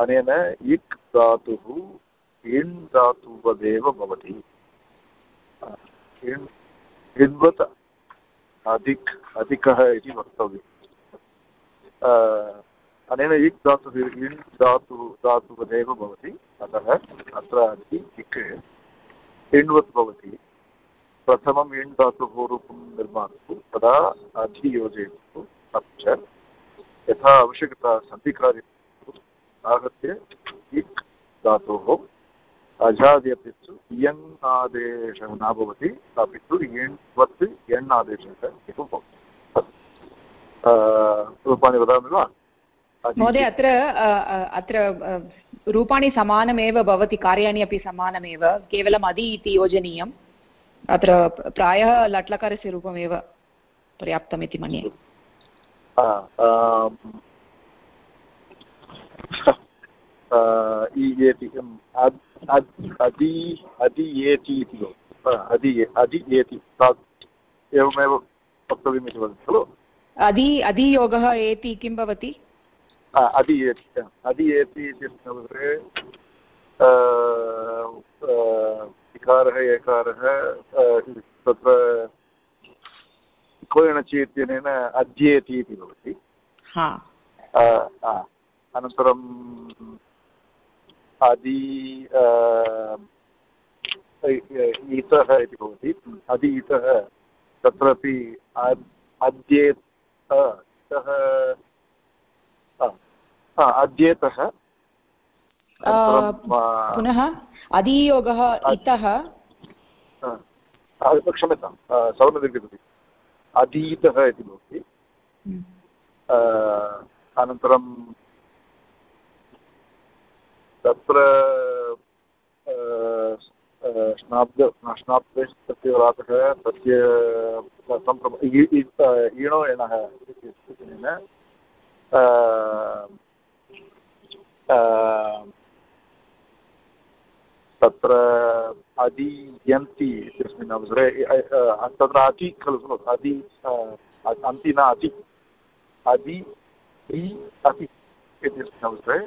अनेन इक् धातुः इण् धातुवदेव भवति इण् इण्वत् अधिक् अधिकः इति वक्तव्यम्। अनेन इक् धातुः इण् धातु धातुवदेव भवति, अतः अत्र अस्ति इक् इण्वत् भवति। प्रथमम् इण् धातुः रूपं निर्मातु, तदा अधि अपि च यथा आवश्यकता सन्धिकार्य आहत्य इक् धातोः अजाद्यपित्सु इयङ् आदेशः न भवति अपि तु इण्वत् एण् आदेशः एव भवति रूपाणि वदामि वा? महोदय अत्र अत्र रूपाणि समानमेव भवति कार्याणि अपि समानमेव केवलम् अदि इति योजनीयम्। अत्र प्रायः लट्लकारस्य रूपमेव पर्याप्तम् इति मन्ये ईयेति अदि अदियेति इति अधि अधियेति एवमेव वक्तव्यम् इति वदति खलु? अधि अधियोगः एति किं भवति? अधियेति अधियेति इत्यस्मिन् इकारः एकारः तत्र कोयणचि इत्यनेन अध्येति इति भवति। अनन्तरम् अदि इतः इति भवति। अदि इतः तत्रापि अद्येत इतः अद्येतः पुनः अधियोगः इतः क्षम्यतां सवर्णदीर्घ अधीतः इति भवति। हम्म। अनन्तरं तत्र स्नाब्द स्नाब्दस्य तस्य ईणो एणः इत्यनेन तत्र अधीयन्ति इत्यस्मिन् अवसरे तत्र अति खलु खलु अधि अन्ति न अति अधि इ, अति अवसरे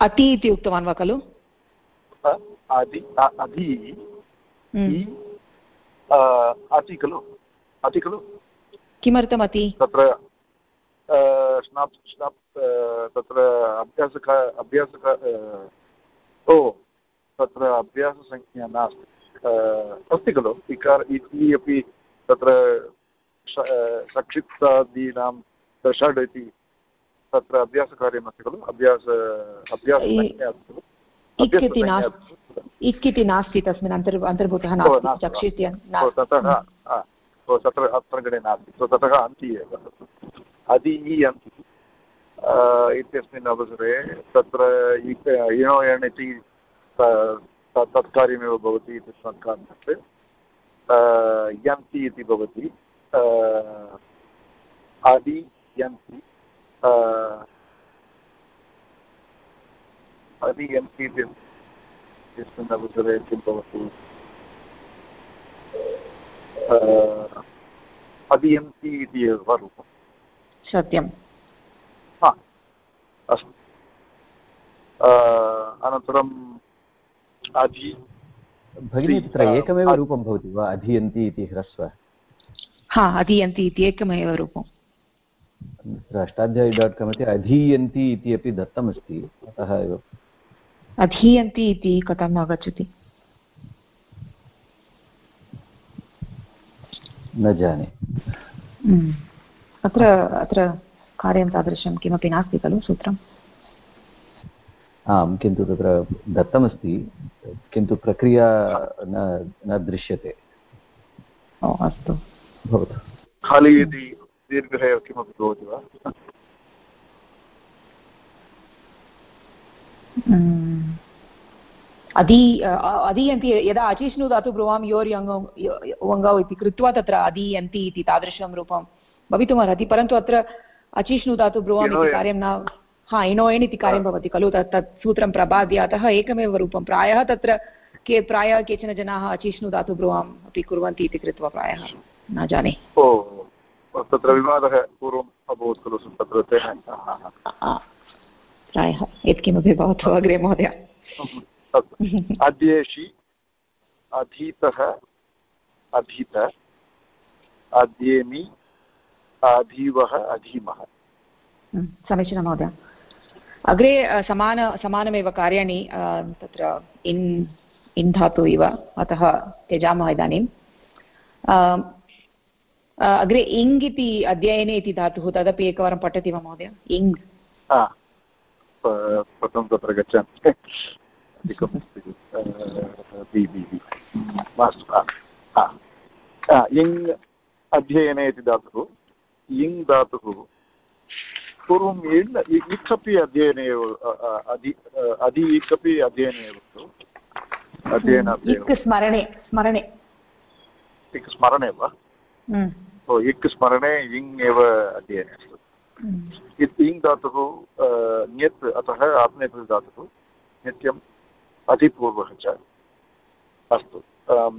अति इति उक्तवान् वा खलु? अधि हम्म। अति खलु? अति खलु? किमर्थम् अति? तत्र स्नाप् स्नाप् तत्र अभ्यासक अभ्यासक ओ तत्र अभ्याससंज्ञा नास्ति। अस्ति खलु? इकार इति अपि तत्र सक्षिप्तादीनां षड् इति तत्र अभ्यासकार्यमस्ति खलु? अभ्यास खलु? इक् इति नास्ति। इक् इति नास्ति तस्मिन् अन्तर् अन्तर्भूतः नास्ति। ततः तत्र अत्र गणे नास्ति। सो ततः अन्ति एव। अदि इ अन्ति। इत्यस्मिन् अवसरे तत्र इणो एण् इति तत्कार्यमेव भवति इत्यस्मात् कारणात् यन्ति इति भवति। अदि यन्ति। यन्ति इति अवसरे किं भवति अदियन्ति इति एव वा रूपं सत्यं हा अस्तु। अनन्तरम् अधि भगिनी तत्र एकमेव रूपं भवति वा? अधीयन्ति इति ह्रस्व? हा अधीयन्ति इति एकमेव रूपम्। अष्टाध्यायी डाट् काम् मध्ये अधीयन्ति इति अपि दत्तमस्ति अतः एव। अधीयन्ति इति कथम् आगच्छति? न जाने। हम्म। अत्र अत्र कार्यं तादृशं किमपि नास्ति खलु सूत्रम् आम् किन्तु तत्र दत्तमस्ति किन्तु प्रक्रिया न न दृश्यते। ओ अस्तु। भवतु। खाली इति दीर्घः एव किमपि भवति वा। अधी अधीयन्ति यदा अचिष्णु धातु ब्रुवां योर् यङ्गौ वङ्गौ इति कृत्वा तत्र अधीयन्ति इति तादृशं रूपं भवितुमर्हति परन्तु अत्र अचिष्णु धातु ब्रुवाम् इति कार्यं न हा इणोयन् इति कार्यं भवति खलु तत् तत् सूत्रं प्रबाद्य अतः एकमेव रूपं। प्रायः तत्र के प्रायः केचन जनाः अचिष्णु धातु ब्रुवाम् अपि कुर्वन्ति इति कृत्वा प्रायः न जाने। ओ तत्र विवादः पूर्वम् अभवत् खलु तत्र तेन हा, हा, हा। प्रायः यत्किमपि भवतु अग्रे महोदय। अध्येषि अधीतः अधीत अध्येमि अधीवः अधीमः। समीचीनं महोदय। अग्रे समान समानमेव कार्याणि तत्र इन् इन् धातु इव अतः त्यजामः इदानीम्। अ, अग्रे इङ् इति अध्ययने इति धातुः तदपि एकवारं पठति वा महोदय इङ् प्रथमं तत्र गच्छामि मास्तु इङ् अध्ययने इति धातुः इङ् धातुः पूर्वम् इण् इक् अपि अध्ययने एव अधि अधि इक् अपि अध्ययने एव इक् स्मरणे स्मरणे स्मरणे वा ओ इक् स्मरणे इङ् एव अध्ययने अस्तु इत् इङ् धातुः ण्यत् अतः आत्मनेपदी धातुः नित्यम् अधिपूर्वः च अस्तु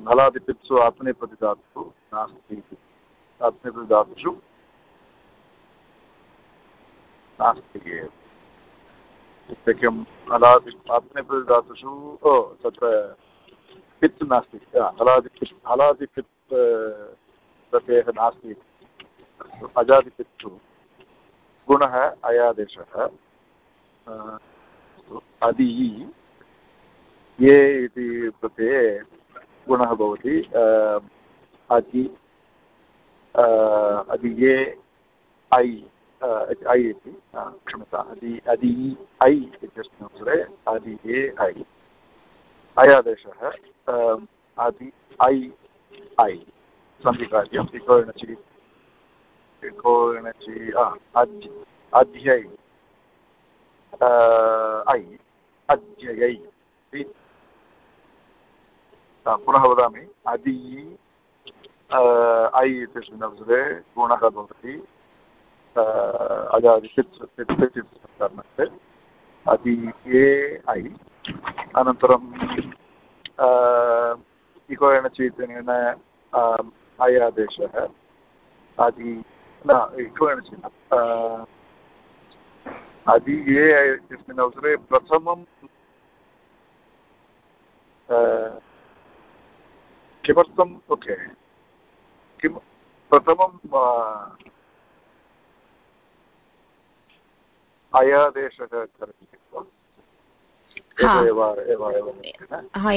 हलादिपित्सु आत्मनेपदी धातुः नास्ति इति आत्मनेपदी धातुषु नास्ति एव इत्युक्ते किम् हलादि आत्मनेपदी धातुषु तत्र पित् नास्ति हा, हलादिपित् प्रत्ययः नास्ति। अजादिपित्सु गुणः अयादेशः। अदि। ये इति गुणः भवति। अ, अदि ये ऐ ऐ इति क्षम्यता अदि अदि ऐ इत्यस्मिन् अदि ये ऐ। अयादेशः अदि ऐ ऐ। सन्धिकार्यम् इकोणचि इकोणचि अद्य अध्यै अ, ऐ अध्ययै इति पुनः वदामि अदि ऐ इत्यस्मिन् अवसरे गुणः भवति अ, अजादिपित् पित् पित् इत्यस्मिन् कारणात् अदि ए ऐ अनन्तरं इको एणचि इत्यनेन आदेशः आदि न आदि ये अवसरे प्रथमं किमर्थम् ओके किं प्रथमं अयादेशः करोति वा? हा। हा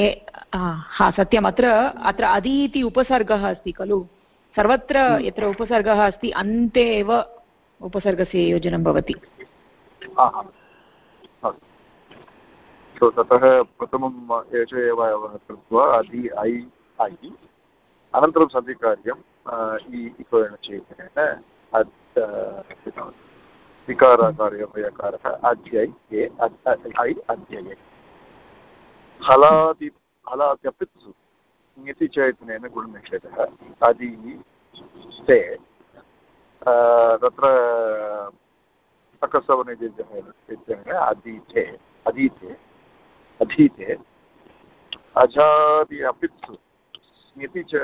हा, हा सत्यम्। अत्र अत्र अदि इति उपसर्गः अस्ति खलु? सर्वत्र यत्र उपसर्गः अस्ति अन्ते एव उपसर्गस्य योजनं भवति। ततः प्रथमम् एष एव कृत्वा अधि ऐ ऐ। अनन्तरं सन्धिकार्यम् इ इकोयणचेतनेन विकाराकार्यवयकारः अध्यै ए ऐ अध्यये हलादि हलाद्यपित्सु ङिति चैतनेन गुणनिषेधः। अदि ते तत्र सकसवनिजः अधीते अधीते अधीते, अजादि अपित्सु। स्मृति च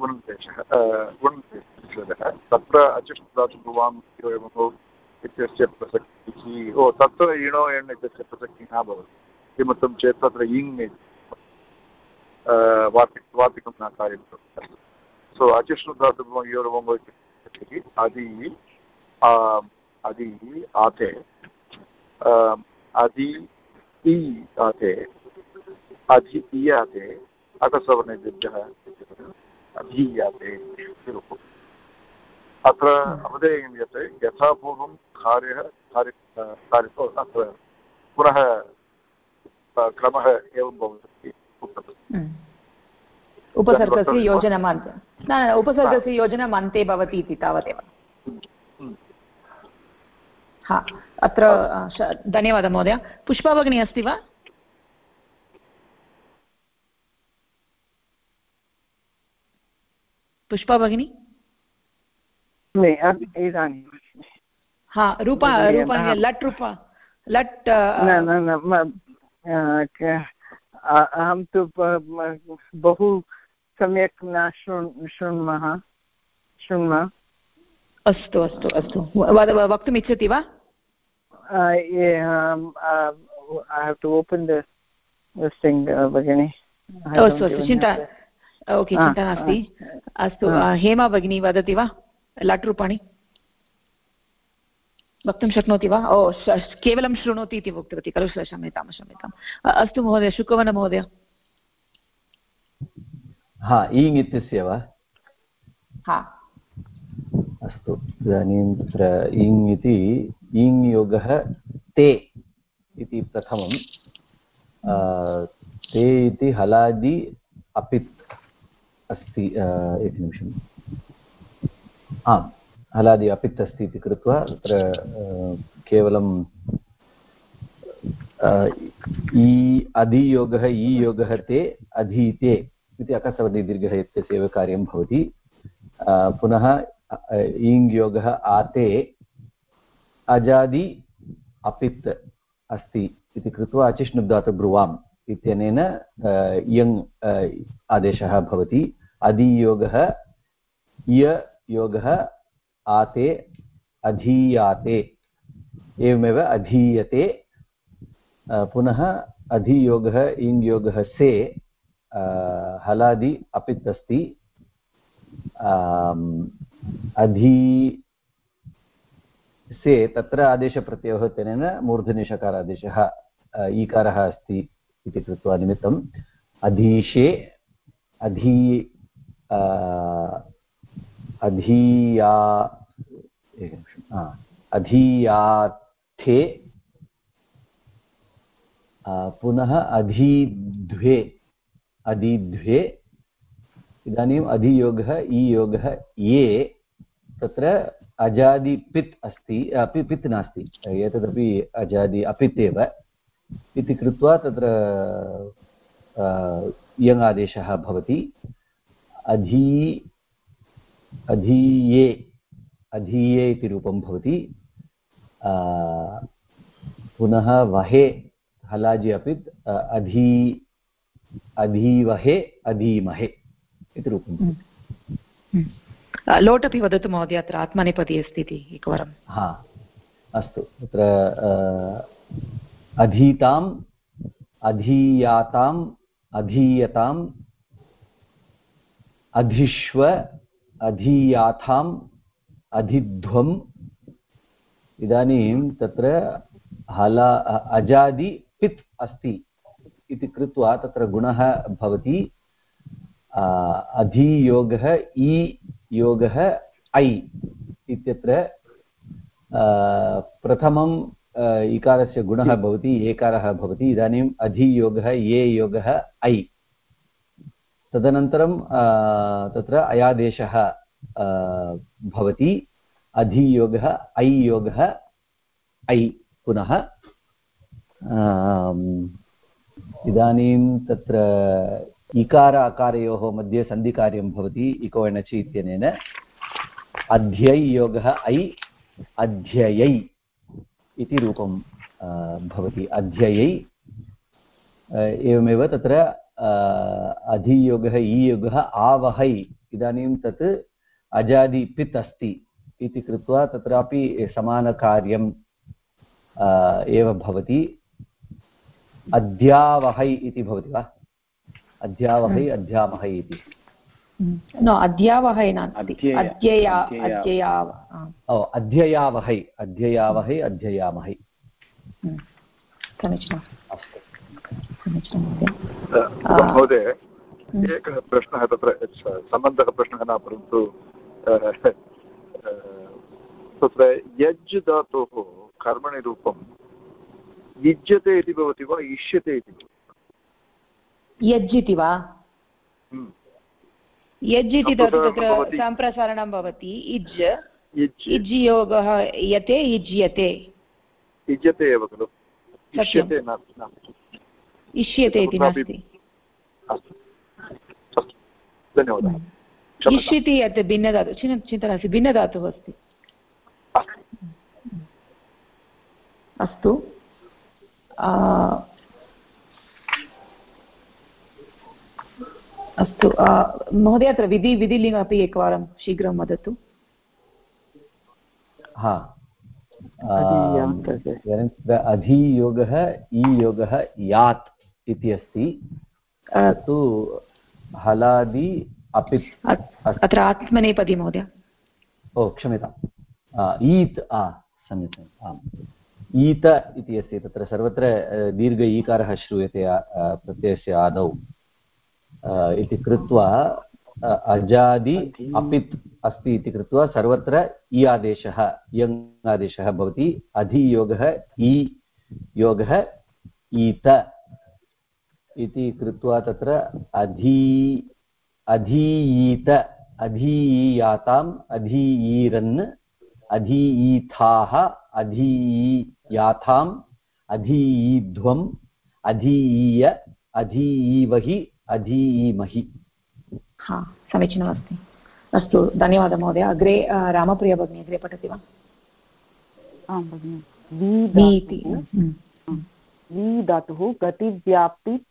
गुणनिषेधः गुणनिषेधः। तत्र अचुष्टात् भुवां एवं इत्यस्य प्रसक्तिः, ओ, तत्र इणो एण् इत्यस्य प्रसक्तिः न भवति। किमर्थं चेत् तत्र इङ् वार्तिक, वार्तिकं न कार्यं करोति सो अचिष्णुधातुः योरवङ्गो इति अदि अदि आते अदि इ आते अधि ईयाते अकसवर्णेभ्यः अधीयाते अत्र अवधेयं यत् यथापूर्वं कार्यः, कार्य कार्य अत्र पुनः क्रमः एवं भवति। हम्म। उपसर्गस्य योजनम् अन्ते न न उपसर्गस्य योजनम् अन्ते भवति इति तावदेव। हम्म। हा अत्र धन्यवादः महोदय। पुष्पा भगिनी अस्ति वा? पुष्पा भगिनी? इदानीं। हा रूपा रूपा लट् रूपा लट् अहं तु बहु सम्यक् न शृण् शृण्मः शृण्मः। अस्तु अस्तु अस्तु। वक्तुम् इच्छति वा? भगिनि। अस्तु अस्तु चिन्ता ओके चिन्ता नास्ति। अस्तु हेमा भगिनी वदति वा? लट् रूपाणि वक्तुं शक्नोति वा? ओ केवलं शृणोति इति उक्तवती खलु? क्षम्यतां क्षम्यताम् अस्तु महोदय शुकवन महोदय। हा ईङ् इत्यस्य वा? हा। अस्तु इदानीं तत्र ईङ् इति ईङ् योगः ते इति प्रथमं ते इति हलादि अपित् अस्ति एकनिमिषम्। आम्। हलादि अपित् अस्ति इति कृत्वा तत्र केवलं इ अधियोगः इ योगः ते अधीते इति अकसवधिदीर्घः इत्यस्य एव कार्यं भवति पुनः ईङ् योगः आते अजादि अपित् अस्ति इति कृत्वा अचिष्णुब्धातु ब्रुवाम् इत्यनेन इयङ् आदेशः भवति। अधियोगः इय योगः आते, अधीयाते। एवमेव अधीयते पुनः अधियोगः इङ्योगः से हलादि अपित् अस्ति अधी से तत्र आदेशप्रत्ययोः तेन मूर्धनिषकारादेशः ईकारः अस्ति इति कृत्वा निमित्तम्। अधीशे, अधी अधीया एकनिमिषम् अधीयाथे पुनः अधिध्वे। अधिध्वे, इदानीम् अधियोगः, ईयोगः, ये, तत्र अजादिपित् अस्ति, अपि पित् नास्ति। एतदपि अजादि, अपित् एव। इति कृत्वा तत्र इयङ् आदेशः भवति। अधी अधीये अधीये इति रूपं भवति पुनः वहे हलाजि अपि अधी अधीवहे अधीमहे इति रूपं हम्म। हम्म। लोट् अपि वदतु महोदय अत्र आत्मनेपदी अस्ति इति एकवारं हा अस्तु तत्र अधीताम् अधीयाताम् अधीयताम् अधिश्व अधीयाथाम्, अधिध्वम्, इदानीं तत्र हला, अजादि पित् अस्ति इति कृत्वा तत्र गुणः भवति। अधियोगः इ योगः ऐ इत्यत्र प्रथमं इकारस्य गुणः भवति, एकारः भवति। इदानीम् अधियोगः ये योगः ऐ। तदनन्तरं तत्र अयादेशः भवति। अधियोगः ऐ योगः ऐ पुनः। इदानीं तत्र इकार अकारयोः मध्ये सन्धिकार्यं भवति, इको एणचि इत्यनेन। अध्यै योगः ऐ, अध्ययै इति रूपं भवति। अध्ययै एवमेव तत्र अधियोगः ईयोगः आवहै। इदानीं तत् अजादि पित् अस्ति इति कृत्वा तत्रापि समानकार्यं एव भवति। अध्यावहै इति भवति वा? अध्यावहै हम्म। अध्यामहै इति। हम्म। अध्यावहै ओ अध्ययावहै अध्ययावहै अध्ययामहै। हम्म। समीचीनम्। अस्तु। महोदय एकः प्रश्नः तत्र सम्बन्धः प्रश्नः न परन्तु तत्र यज् धातोः कर्मणि रूपं युज्यते इति भवति वा इष्यते इति यज् इति वा? हम्म। यज् इति तत्र सम्प्रसारणं भवति। इज् इज्। योगः यते इज्यते। इज्यते एव खलु। इष्यते इष्यते इति नास्ति। धन्यवादः। इष्यति यत् भिन्नधातु चिन्ता नास्ति भिन्नधातुः अस्ति। अस्तु। अस्तु। महोदय अत्र विधि विधिलिङ्ग अपि एकवारं शीघ्रं वदतु। हा। अधियोगः ईयोगः यात्। इति अस्ति तु हलादि अपि अत्र आत्मनेपदी महोदय। ओ क्षम्यताम्। ईत् आ सम्यक् आम्। ईत इति अस्ति तत्र सर्वत्र दीर्घ ईकारः श्रूयते प्रत्ययस्य आदौ। इति कृत्वा अजादि अपित् अस्ति इति कृत्वा सर्वत्र इ आदेशः यङ् आदेशः भवति। अधियोगः इ योगः ईत। इति कृत्वा तत्र अधी अधीयीत अधीयाताम् अधीयीरन् अधीयीथाः अधीयाथाम् अधीध्वम् अधीय अधीवहि अधीमहि हा समीचीनमस्ति। अस्तु धन्यवादः महोदय। अग्रे रामप्रिया भगिनी अग्रे पठति वा? आं भगिनि। वि धातुः गतिव्याप्ति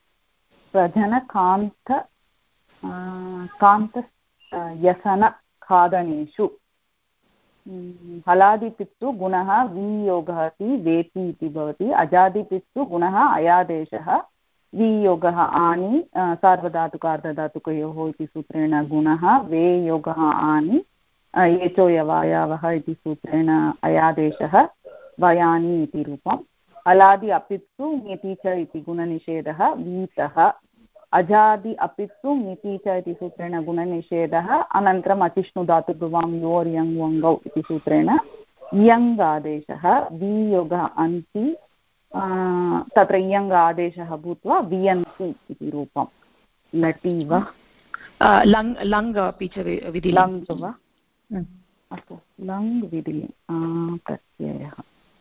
प्रजनकान्त कान्त यसनखादनेषु हलादिपित्तु गुणः वियोगः इति वेति इति भवति। अजादिपित्तु गुणः अयादेशः वियोगः आनि सार्वधातुकार्धधातुकयोः इति सूत्रेण गुणः वेयोगः आनि एचोयवायावः इति सूत्रेण अयादेशः वयानि इति रूपम्। अलादि अपित्सु ङति च इति गुणनिषेधः वीतः अजादि अपित्सु ङिति च इति सूत्रेण गुणनिषेधः अनन्तरम् अतिष्णुधातुभुवां योर् यङ् वङ्गौ इति सूत्रेण इयङ् आदेशः वियोगः अन्ति तत्र इयङ् आदेशः भूत्वा वियन्ति इति रूपं लटि वा लङ् लङ् अपि च विधि लङ् वा हम्म। अस्तु लङ् विधि प्रत्ययः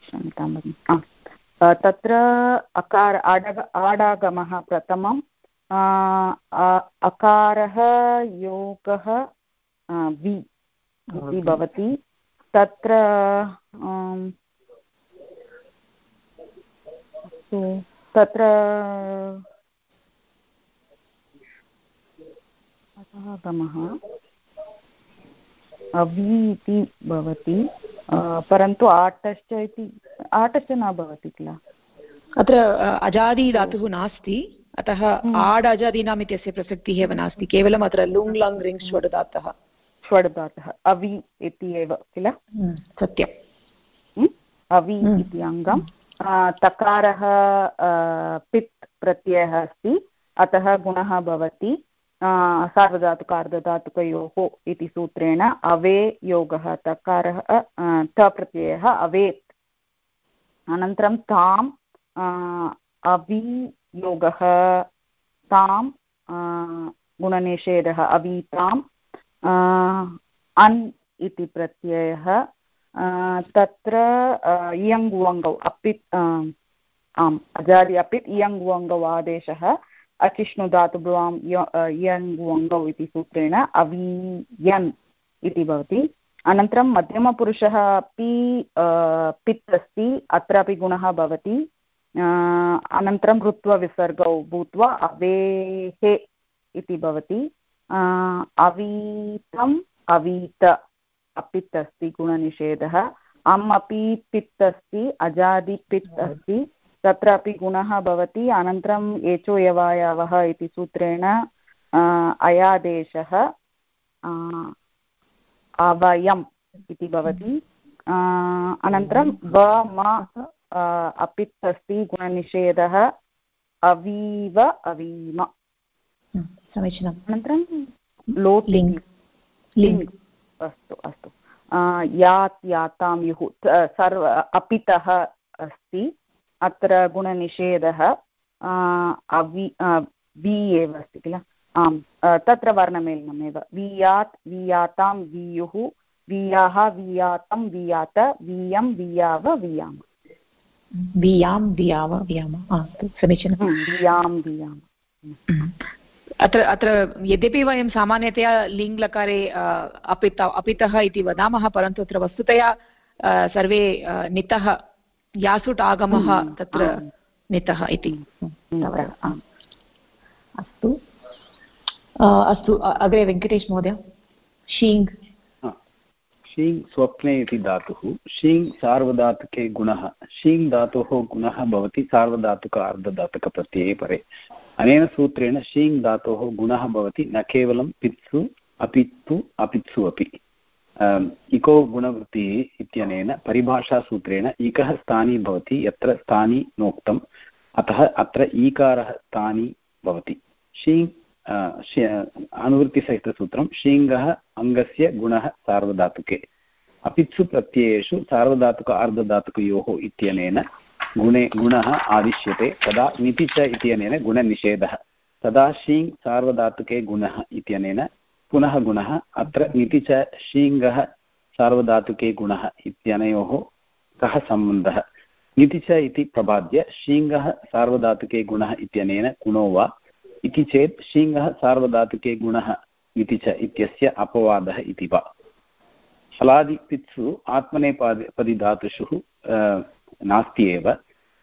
क्षम्यतां भगिनि तत्र अकार आडग आडागमः प्रथमं अकारः योगः वि इति भवति। तत्र तत्र गमः वि इति भवति परन्तु आटश्च इति आटश्च न भवति किल? अत्र अजादिधातुः नास्ति अतः हम्म। आड् अजादीनाम् इत्यस्य प्रसक्तिः एव नास्ति केवलम् अत्र लुङ् लङ् रिङ् ष्वड् दातः अवि इति एव किल? हम्म, सत्यम्। हम्म, अवि इति अङ्गं तकारः पित् प्रत्ययः अस्ति अतः गुणः भवति। सार्वधातुकार्धधातुकयोः इति सूत्रेण अवे योगः, तकारः त प्रत्ययः अवेत्। अनन्तरं ताम् अवियोगः, तां गुणनिषेधः अवीताम् अन् इति प्रत्ययः तत्र इयङ्गुवङ्गौ अपित् आम् अजादि अपित् इयङ्गुवङ्गौ आदेशः अचिष्णुधातुभ्वां इयङ्गुवङ्गौ इति सूत्रेण अवीयन् इति भवति। अनन्तरं मध्यमपुरुषः अपि पित् अस्ति अत्रापि गुणः भवति। अनन्तरं ऋत्वविसर्गौ भूत्वा अवेः इति भवति। अवीतम् अवीत अपित् अस्ति गुणनिषेधः। अम् अपि पित् अस्ति अजादिपित् अस्ति तत्रापि गुणः भवति। अनन्तरम् एचो यवायावः इति सूत्रेण अयादेशः अवयम् इति भवति। अनन्तरं व म अपित् अस्ति गुणनिषेधः अवीव अवीम। समीचीनम् अनन्तरं लोट् लिङ्ग्। लिङ्ग्। अस्तु अस्तु। यात् यातां युः सर्व अपितः अस्ति। अत्र गुणनिषेधः अवि वि एव अस्ति किल? आम् तत्र वर्णमेलनमेव। वियात् वियातां वियुः वियाः वियातं वियात वियं वियाव वियाम। वियाँ वियाव वियाम। अस्तु समीचीनं। वियाँ वियाम अत्र अत्र यद्यपि वयं सामान्यतया लिङ्लकारे अपित अपितः इति वदामः परन्तु अत्र वस्तुतया सर्वे नितः यासुट् आगमः तत्र नितः इति. अस्तु. अस्तु अग्रे वेङ्कटेश महोदय. शीङ्. शीङ् स्वप्ने इति धातुः. शीङ् सार्वधातुके गुणः. शीङ् धातोः गुणः भवति सार्वधातुक अर्धधातुकप्रत्यये परे. अनेन सूत्रेण शीङ् धातोः गुणः भवति न केवलं पित्सु अपित्तु अपित्सु अपि. इको गुणवृत्तिः इत्यनेन परिभाषासूत्रेण इकः स्थानी भवति यत्र स्थानी नोक्तम् अतः अत्र ईकारः स्थानी भवति शीङ् अनुवृत्तिसहितसूत्रं शीङ्गः अङ्गस्य गुणः सार्वधातुके अपित्सु प्रत्ययेषु सार्वधातुक अर्धधातुकयोः इत्यनेन गुणे गुणः आदिश्यते तदा निति च इत्यनेन गुणनिषेधः तदा शीङ् सार्वधातुके गुणः इत्यनेन पुनः गुणः, अत्र निति च शीङ्गः सार्वधातुके गुणः इत्यनयोः कः सम्बन्धः। निति च इति प्रबाद्य शीङ्गः सार्वधातुके गुणः इत्यनेन गुणो वा? इति चेत् शीङ्गः सार्वधातुके गुणः इति च इत्यस्य अपवादः इति वा? फलादिपित्सु आत्मनेपदि धातुषु नास्ति एव।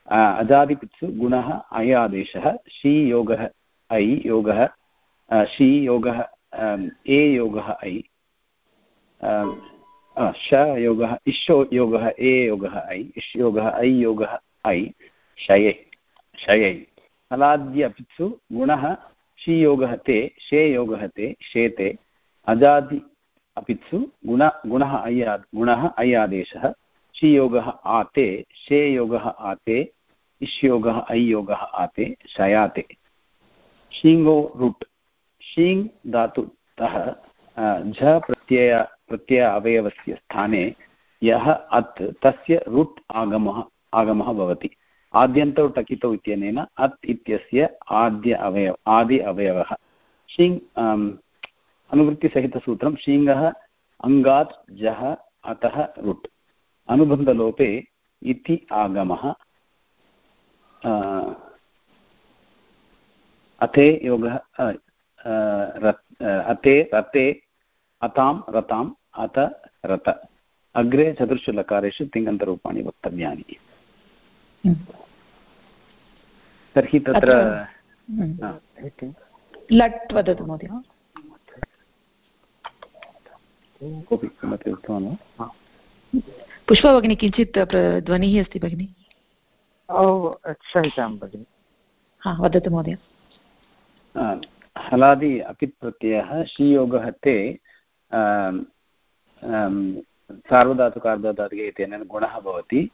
अजादिपित्सु गुणः अय आदेशः, शी ऐ योगः शी ए योगः ऐ श योगः इष्यो योगः ए योगः ऐ, इष् योगः ऐ योगः ऐ, शये, शयै। हलाद्यपित्सु गुणः शीयोगः ते शेयोगः ते शेते अजादि अपित्सु गुण, गुणः अय्या, गुणः अय्यादेशः शीयोगः आते शेयोगः आते इष्योगः अय्योगः आते, शयाते। शीङ्गो रुट्। शीङ् धातुतः झ प्रत्यय प्रत्यय अवयवस्य स्थाने यः अत्, तस्य रुट् आगमः आगमः भवति। आद्यन्तौ टकितौ इत्यनेन अत् इत्यस्य आद्य अवयव, आदि अवयवः। शीङ् अनुवृत्तिसहितसूत्रं शीङ्गः अङ्गात् जः अतः रुट्। अनुबन्धलोपे इति आगमः अथे योगः अते रते अतां रताम् अत रत। अग्रे चतुर्षु लकारेषु तिङन्तरूपाणि वक्तव्यानि। तर्हि तत्र लट् वदतु महोदय। कोऽपि किमपि उक्तवान् वा? पुष्पा भगिनी किञ्चित् ध्वनिः अस्ति भगिनि? ओ क्षमितां भगिनि। हा वदतु महोदय। हलादि अपित् प्रत्ययः शीयोगः ते सार्वधातुकार्धधातुके इत्यनेन गुणः भवति।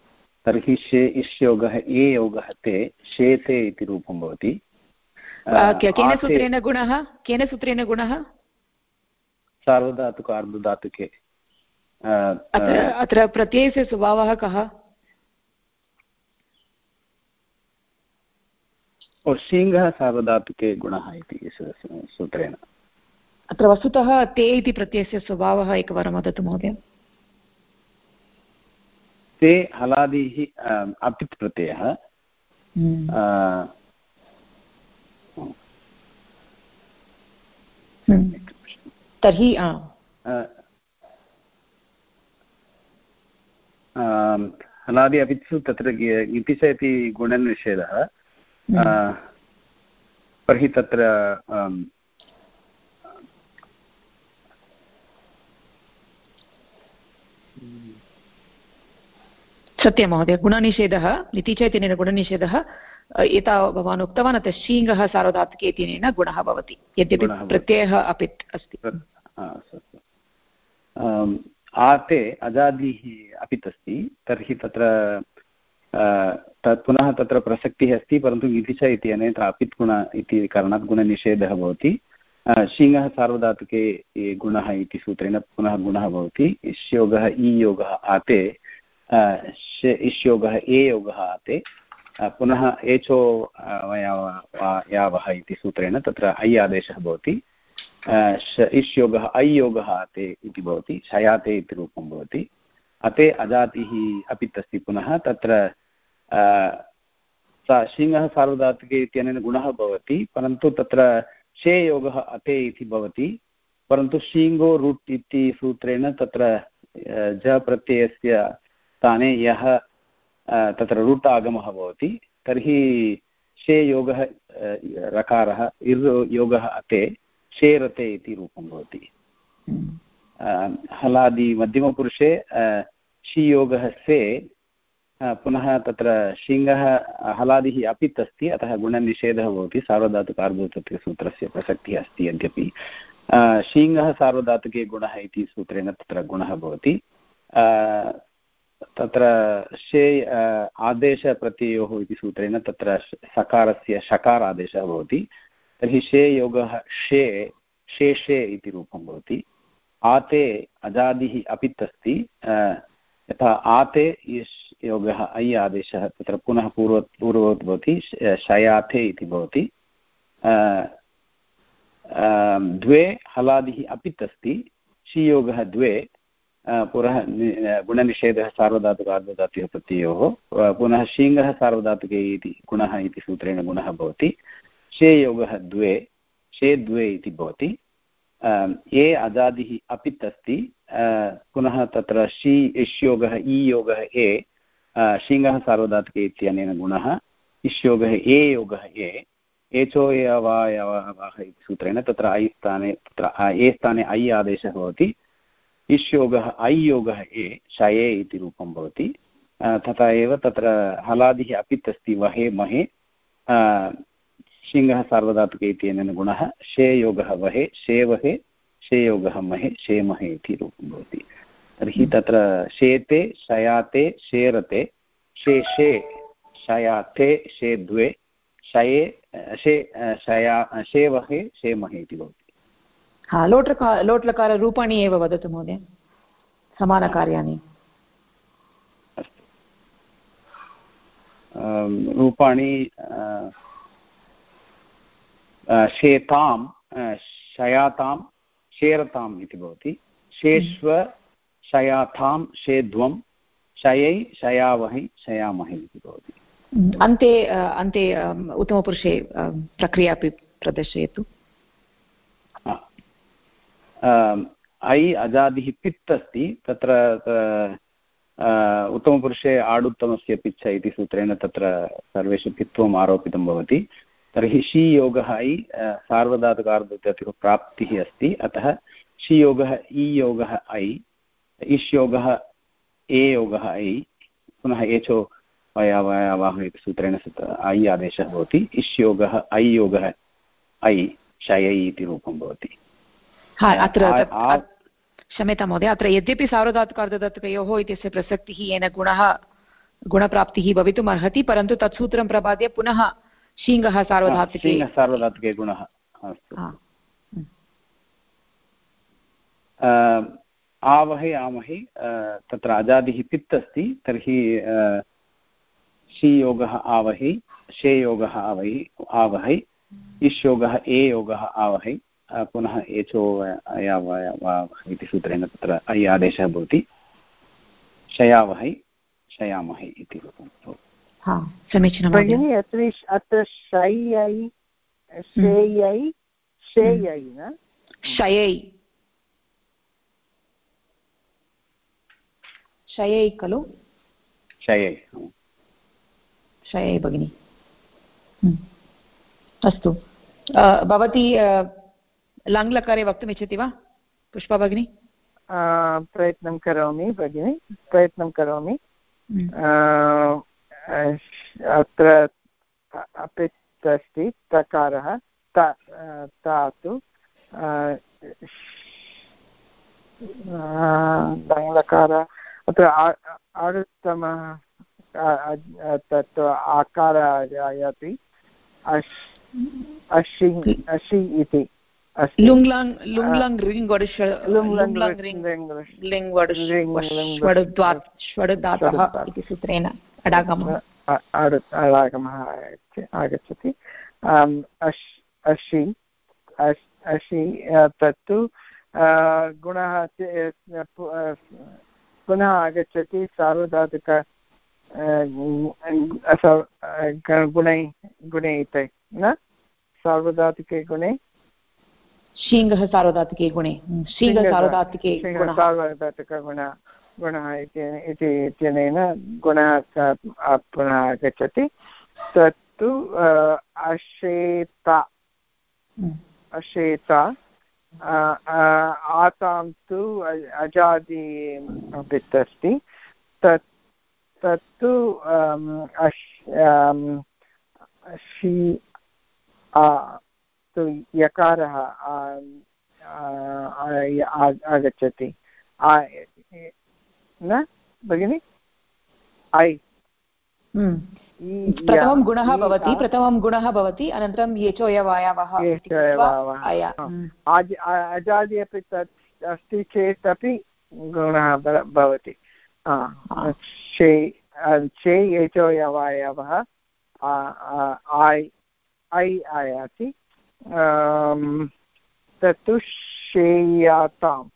तर्हि शे इष् योगः ए योगः ते शेते इति रूपं भवति। केन सूत्रेण गुणः? केन सूत्रेण गुणः? सार्वधातुक अत्र प्रत्ययस्य स्वभावः कः? ओ शीङ्गः सार्वधातुके गुणः इति सूत्रेण अत्र वस्तुतः ते इति प्रत्ययस्य स्वभावः एकवारं वदतु महोदय ते हलादिः अपित् प्रत्ययः हम्म। हम्म। तर्हि हलादि अपित्सु तत्र इतिश इति गुणनिषेधः। तर्हि तत्र सत्यं महोदय गुणनिषेधः इति चेत् इत्यनेन गुणनिषेधः यथा भवान् उक्तवान् अतः शीङ्गः सार्वधातुके इत्यनेन गुणः भवति यद्यपि प्रत्ययः अपित् अस्ति। आते अजादिः अपित् अस्ति तर्हि तत्र तत् पुनः तत्र प्रसक्तिः अस्ति, परन्तु विधिश इत्यनेन अपित् गुण इति कारणात् गुणनिषेधः भवति। शीङः सार्वधातुके गुणः इति सूत्रेण पुनः गुणः भवति। इष्योगः ईयोगः आते। इष्योगः ए योगः आते। पुनः एचो यावः इति सूत्रेण तत्र ऐ आदेशः भवति। इष्योगः ऐ योगः आते इति भवति। शयाते इति रूपं भवति। अते अजातिः अपित् अस्ति पुनः। तत्र सा सिंहः सार्वधातुके इत्यनेन गुणः भवति परन्तु तत्र शे योगः अते इति भवति परन्तु शीङ्गो रुट् इति सूत्रेण तत्र ज प्रत्ययस्य स्थाने यः तत्र रुट् आगमः भवति तर्हि शे योगः रकारः इर् योगः अते शेरते इति रूपं भवति हलादि मध्यमपुरुषे शीयोगः से पुनः तत्र शिङ्गः हलादिः अपित् अस्ति, अतः गुणनिषेधः भवति सार्वधातुकार्धतत्वसूत्रस्य प्रसक्तिः अस्ति यद्यपि। शीङ्गः सार्वधातुके गुणः इति सूत्रेण तत्र गुणः भवति। तत्र शे आदेशप्रत्ययोः इति सूत्रेण तत्र सकारस्य शकार आदेशः भवति। तर्हि शे योगः शे शेषे इति रूपं भवति। आते अजादिः अपित् अस्ति। यथा आते योगः ऐ आदेशः तत्र पुनः पूर्व पूर्ववत् भवति शयाथे इति भवति द्वे हलादिः अपित् अस्ति शियोगः द्वे पुनः गुणनिषेधः सार्वधातुकार्धधातुः प्रत्ययोः पुनः शीङ्गः सार्वधातुके इति गुणः इति सूत्रेण गुणः भवति शे योगः द्वे शे द्वे इति भवति ए अजादिः अपित् अस्ति पुनः तत्र शी इष्योगः ई योगः ए शीङ्गः सार्वधातुके इत्यनेन गुणः इष्योगः ए, योगः, ए, एचो यवायवाः इति सूत्रेण तत्र ऐ स्थाने, तत्र ए स्थाने ऐ आदेशः भवति। इष्योगः ऐ योगः, ए शये इति रूपं भवति। तथा एव तत्र हलादिः अपित् अस्ति वहे, महे। शिङ्गः सार्वधातुके इत्यनेन गुणः शे योगः वहे शेवहे शेयोगः महे शेमहे इति रूपं भवति। तर्हि तत्र शेते शयाते शेरते शेषे शयाते शे द्वे शये शे शया शेवहे शेमहे इति भवति। हा लोट्लकार लोट्लकाररूपाणि एव वदतु महोदय। समानकार्याणि। रूपाणि शेतां शयातां शेरताम् इति भवति। शेष्व शयाथां शेध्वं शयै शयावहै शयामहे इति भवति। अन्ते अन्ते उत्तमपुरुषे प्रक्रिया अपि प्रदर्शयतु। ऐ अजादिः पित् अस्ति तत्र उत्तमपुरुषे आडुत्तमस्य पिच्छ इति सूत्रेण तत्र सर्वेषु पित्वम् आरोपितं भवति। तर्हि शीयोगः ऐ सार्वधातुकार्धत्वतिः प्राप्तिः अस्ति। अतः शीयोगः ईयोगः ऐ इष्योगः ए योगः ऐ पुनः एचो वयावयावाह इति सूत्रेण ऐ आदेशः भवति। इष्योगः ऐ योगः ऐ शयै इति रूपं भवति। अत्र क्षम्यतां महोदय अत्र यद्यपि सार्वधातुकार्धधातुकयोः इत्यस्य प्रसक्तिः येन गुणः गुणप्राप्तिः भवितुम् अर्हति परन्तु तत् सूत्रं प्रपाद्य पुनः शीङ्गः सार्वधातुके। सार्वधातुके गुणः आवहे आमहे तत्र अजादिः पित् अस्ति तर्हि शीयोगः आवहि शेयोगः आवहि आवहै इष्योगः ए योगः आवहै पुनः एचो इति सूत्रेण तत्र ऐ आदेशः भवति। शयावहै शयामहे इति। समीचीनं भगिनि अत्र अत्र शय्यै शेयै शेयै न? शयै। शयै खलु? शयै। शयै भगिनि। अस्तु। भवती लङ्लकारे वक्तुमिच्छति वा? पुष्पा भगिनी? प्रयत्नं करोमि भगिनि प्रयत्नं करोमि। अत्र अपित् अस्ति तकारः तु लङ्लकार अत्र आरुत्तमः तत् आकार आयाति अश् अशि अशि इति लुङ्लाङ् लुङ्लाङ् रिङ् वड् लुङ्लाङ् रिङ् लिङ् वड् इति सूत्रेण अडागमः अडागमः आगच्छति अशि अशि तत्तु गुणः पुनः आगच्छति सार्वधातुक गुणै गुणे इति न सार्वधातुके गुणे शीङ्गः सार्वधातुके गुणे शीङ्गः सार्वधातुके सार्वधातुकगुण गुणः इति इत्यनेन गुणः पुनः आगच्छति तत्तु अशेता अशेता आतां तु अजादि भित् अस्ति तत् तत्तु अशि तु यकारः आगच्छति। न भगिनि? ऐ। प्रथमं गुणः भवति प्रथमं गुणः भवति अनन्तरं येचोयवायावः अजादि अपि तत् अस्ति चेत् अपि गुणः भवति। चे येचोयवायवः ऐ ऐ आयाति। तत्तु शेयाताम्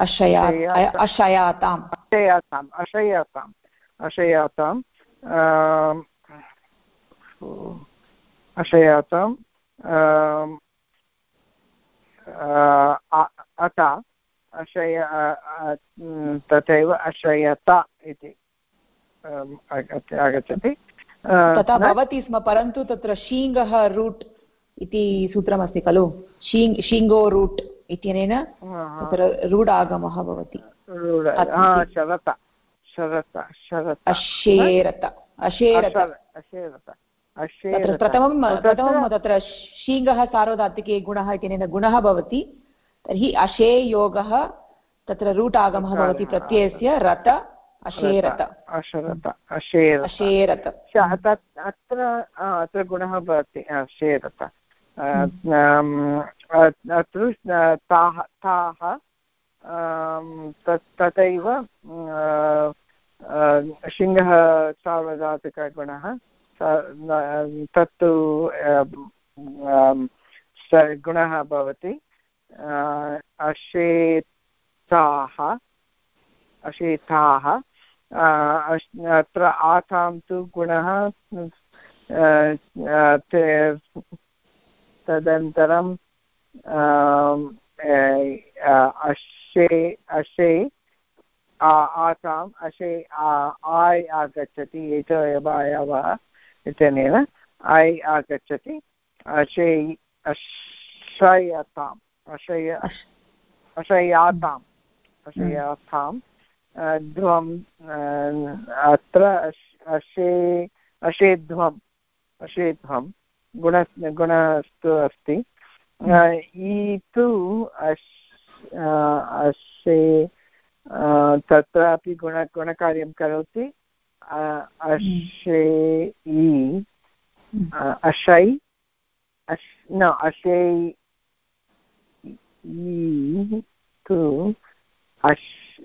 अशयाताम्। अशयाताम् अशयाताम् अशयाताम् अशयाताम् अत अशय तथैव अशयता इति आगच्छति। तथा भवति स्म परन्तु तत्र शीङ्गः रूट् इति सूत्रमस्ति खलु? शीङ् शीङ्गो रूट् इत्यनेन तत्र रूढ आगमः भवति अशेरत। अशेरत। तत्र प्रथमं प्रथमं तत्र शीङ्गः सार्वधातिके गुणः इत्यनेन गुणः भवति। तर्हि अशेयोगः तत्र रूट् आगमः भवति प्रत्ययस्य रत अशेरत। अशरत अशेरत। अत्र अत्र गुणः भवति अशेरत। अत्र ताः ताः तथैव शिङ्गः सार्वधातुकगुणः तत्तु गुणः भवति अशेताः अशेताः। अत्र आतां तु गुणः तदनन्तरं अशे अशे आताम् अशे आय् आगच्छति एत एव अयवः इत्यनेन ऐ आगच्छति अशे अशयताम् अशय अशयाताम् अशयाताम्। ध्वम् अत्र अशे अशेध्वम् अशेध्वं गुण, गुणस्तु अस्ति। इ तु अशे तत्रापि गुण, गुणकार्यं करोति। अशे इ अशै, अश्, न, अशे तु अश्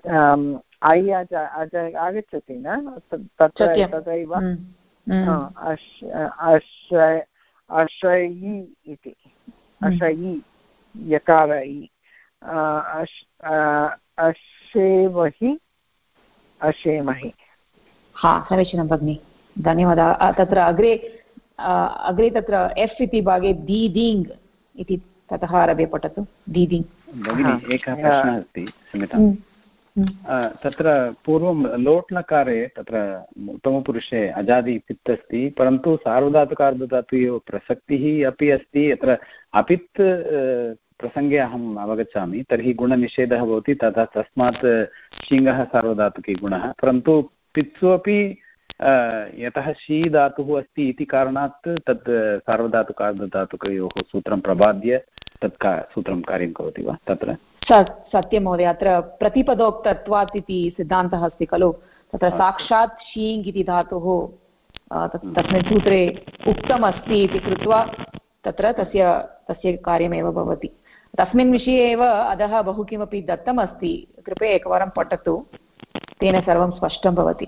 ऐ आगच्छति न? तत्र तथैव अशयि इति। अशयि यकार अशेमहि अशेमहि हा समीचीनं भगिनि। धन्यवादः। तत्र अग्रे अग्रे तत्र एफ् इति भागे दीदिङ् इति ततः आरभ्य पठतु। दीदिङ् भगिनि एकः प्रश्नः अस्ति क्षम्यताम्। तत्र पूर्वं लोट्लकारे तत्र उत्तमपुरुषे अजादि पित् अस्ति परन्तु सार्वधातुकार्धधातुयोः प्रसक्तिः अपि अस्ति, यत्र अपित् प्रसङ्गे अहम् अवगच्छामि, तर्हि गुणनिषेधः भवति, तथा तस्मात् शिङ्गः सार्वधातुकी गुणः, परन्तु पित्सु अपि यतः शी धातुः अस्ति इति कारणात् तत् सार्वधातुकार्धधातुकयोः सूत्रं प्रबाद्य तत् का, सूत्रं कार्यं करोति वा, तत्र? सत्यं महोदय अत्र प्रतिपदोक्तत्वात् इति सिद्धान्तः अस्ति खलु? तत्र साक्षात् शीङ् इति धातुः तस्मिन् सूत्रे उक्तमस्ति इति कृत्वा तत्र तस्य तस्य कार्यमेव भवति। तस्मिन् विषये एव अधः बहु किमपि दत्तमस्ति। कृपया एकवारं पठतु। तेन सर्वं स्पष्टं भवति।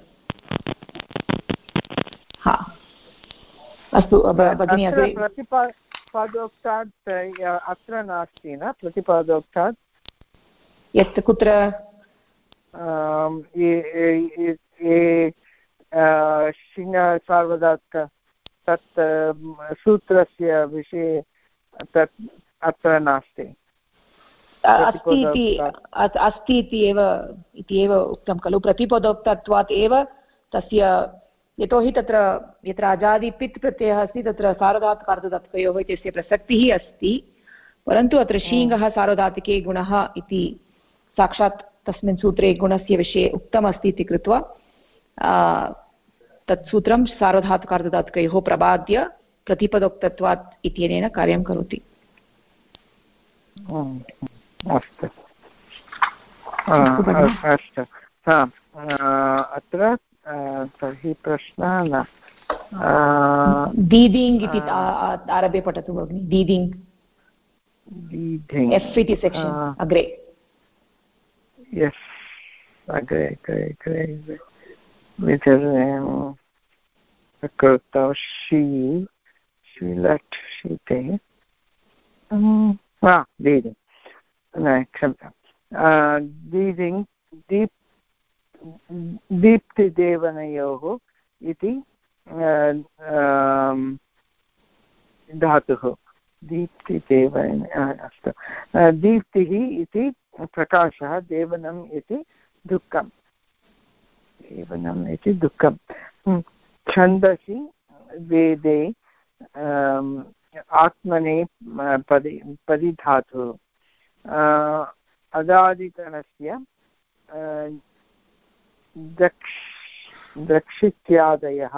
हा। अस्तु भगिनी अग्रे प्रतिपादोक्तात् अत्र नास्ति न? प्रतिपादोक्तात् यत् कुत्र? सार्वधातुक तत् सूत्रस्य विषये तत् अत्र नास्ति। अस्ति इति अस्ति इति एव इति एव उक्तं खलु। प्रतिपदोक्तत्वात् एव तस्य यतोहि तत्र यत्र अजादिपित् प्रत्ययः अस्ति तत्र सार्वधातुकार्धधातुकयोः इत्यस्य प्रसक्तिः अस्ति परन्तु अत्र शीङ्गः सार्वधातुके गुणः इति साक्षात् तस्मिन् सूत्रे गुणस्य विषये उक्तमस्ति इति कृत्वा तत् सूत्रं सार्वधातुकार्धधातुकयोः प्रबाद्य प्रतिपदोक्तत्वात् इत्यनेन कार्यं करोति। अस्तु। अस्तु अत्र तर्हि प्रश्नः न दीदिङ् इति आरभ्य पठतु भगिनि। दीदिङ् एफ् इति सेक्षन् अग्रे। Yes. Agree agree agree. विचरणं कृतौ शी शीलट् शीते दीदिङ् न क्षम्यतां दीदिङ् दीप् दीप्तिदेवनयोः इति धातुः। दीप्तिदेवन अस्तु। दीप्तिः इति प्रकाशः देवनम् इति दुःखं देवनम् इति दुःखं हम्म, छन्दसि वेदे आत्मने पदि पदिधातुः। अदादिगणस्य दक्ष द्रक्षित्यादयः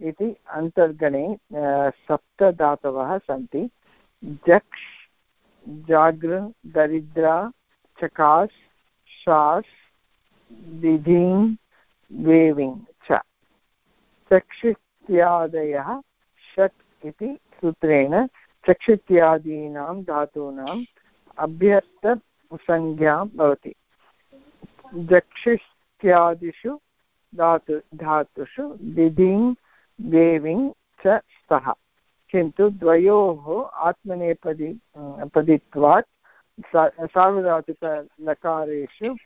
इति अन्तर्गणे सप्तधातवः सन्ति। जक्ष् जागृ दरिद्रा चकास् शास् दिधिङ् वेविङ् च चक्षित्यादयः षट् इति सूत्रेण चक्षित्यादीनां धातूनाम् अभ्यस्तसंज्ञा भवति जक्षित्यादिषु धातु धातुषु दिधिङ् वेविङ् च स्तः किन्तु द्वयोः आत्मनेपदि पदित्वात् सार्वधातुकलकारेषु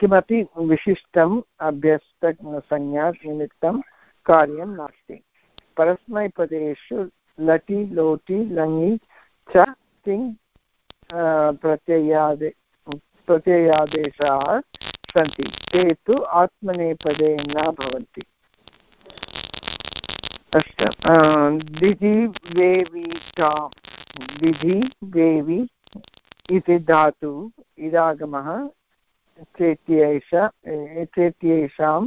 किमपि विशिष्टम् अभ्यस्तसंज्ञा निमित्तं कार्यं नास्ति। परस्मैपदेषु लटि, लोटि, लङि च तिङ् प्रत्ययादे, प्रत्ययादेशाः सन्ति। ते तु आत्मनेपदे न भवन्ति। अस्तु दिधि वेविका दिधि वेवि इति धातु, इदागमः, चेत्येष चेत्येषां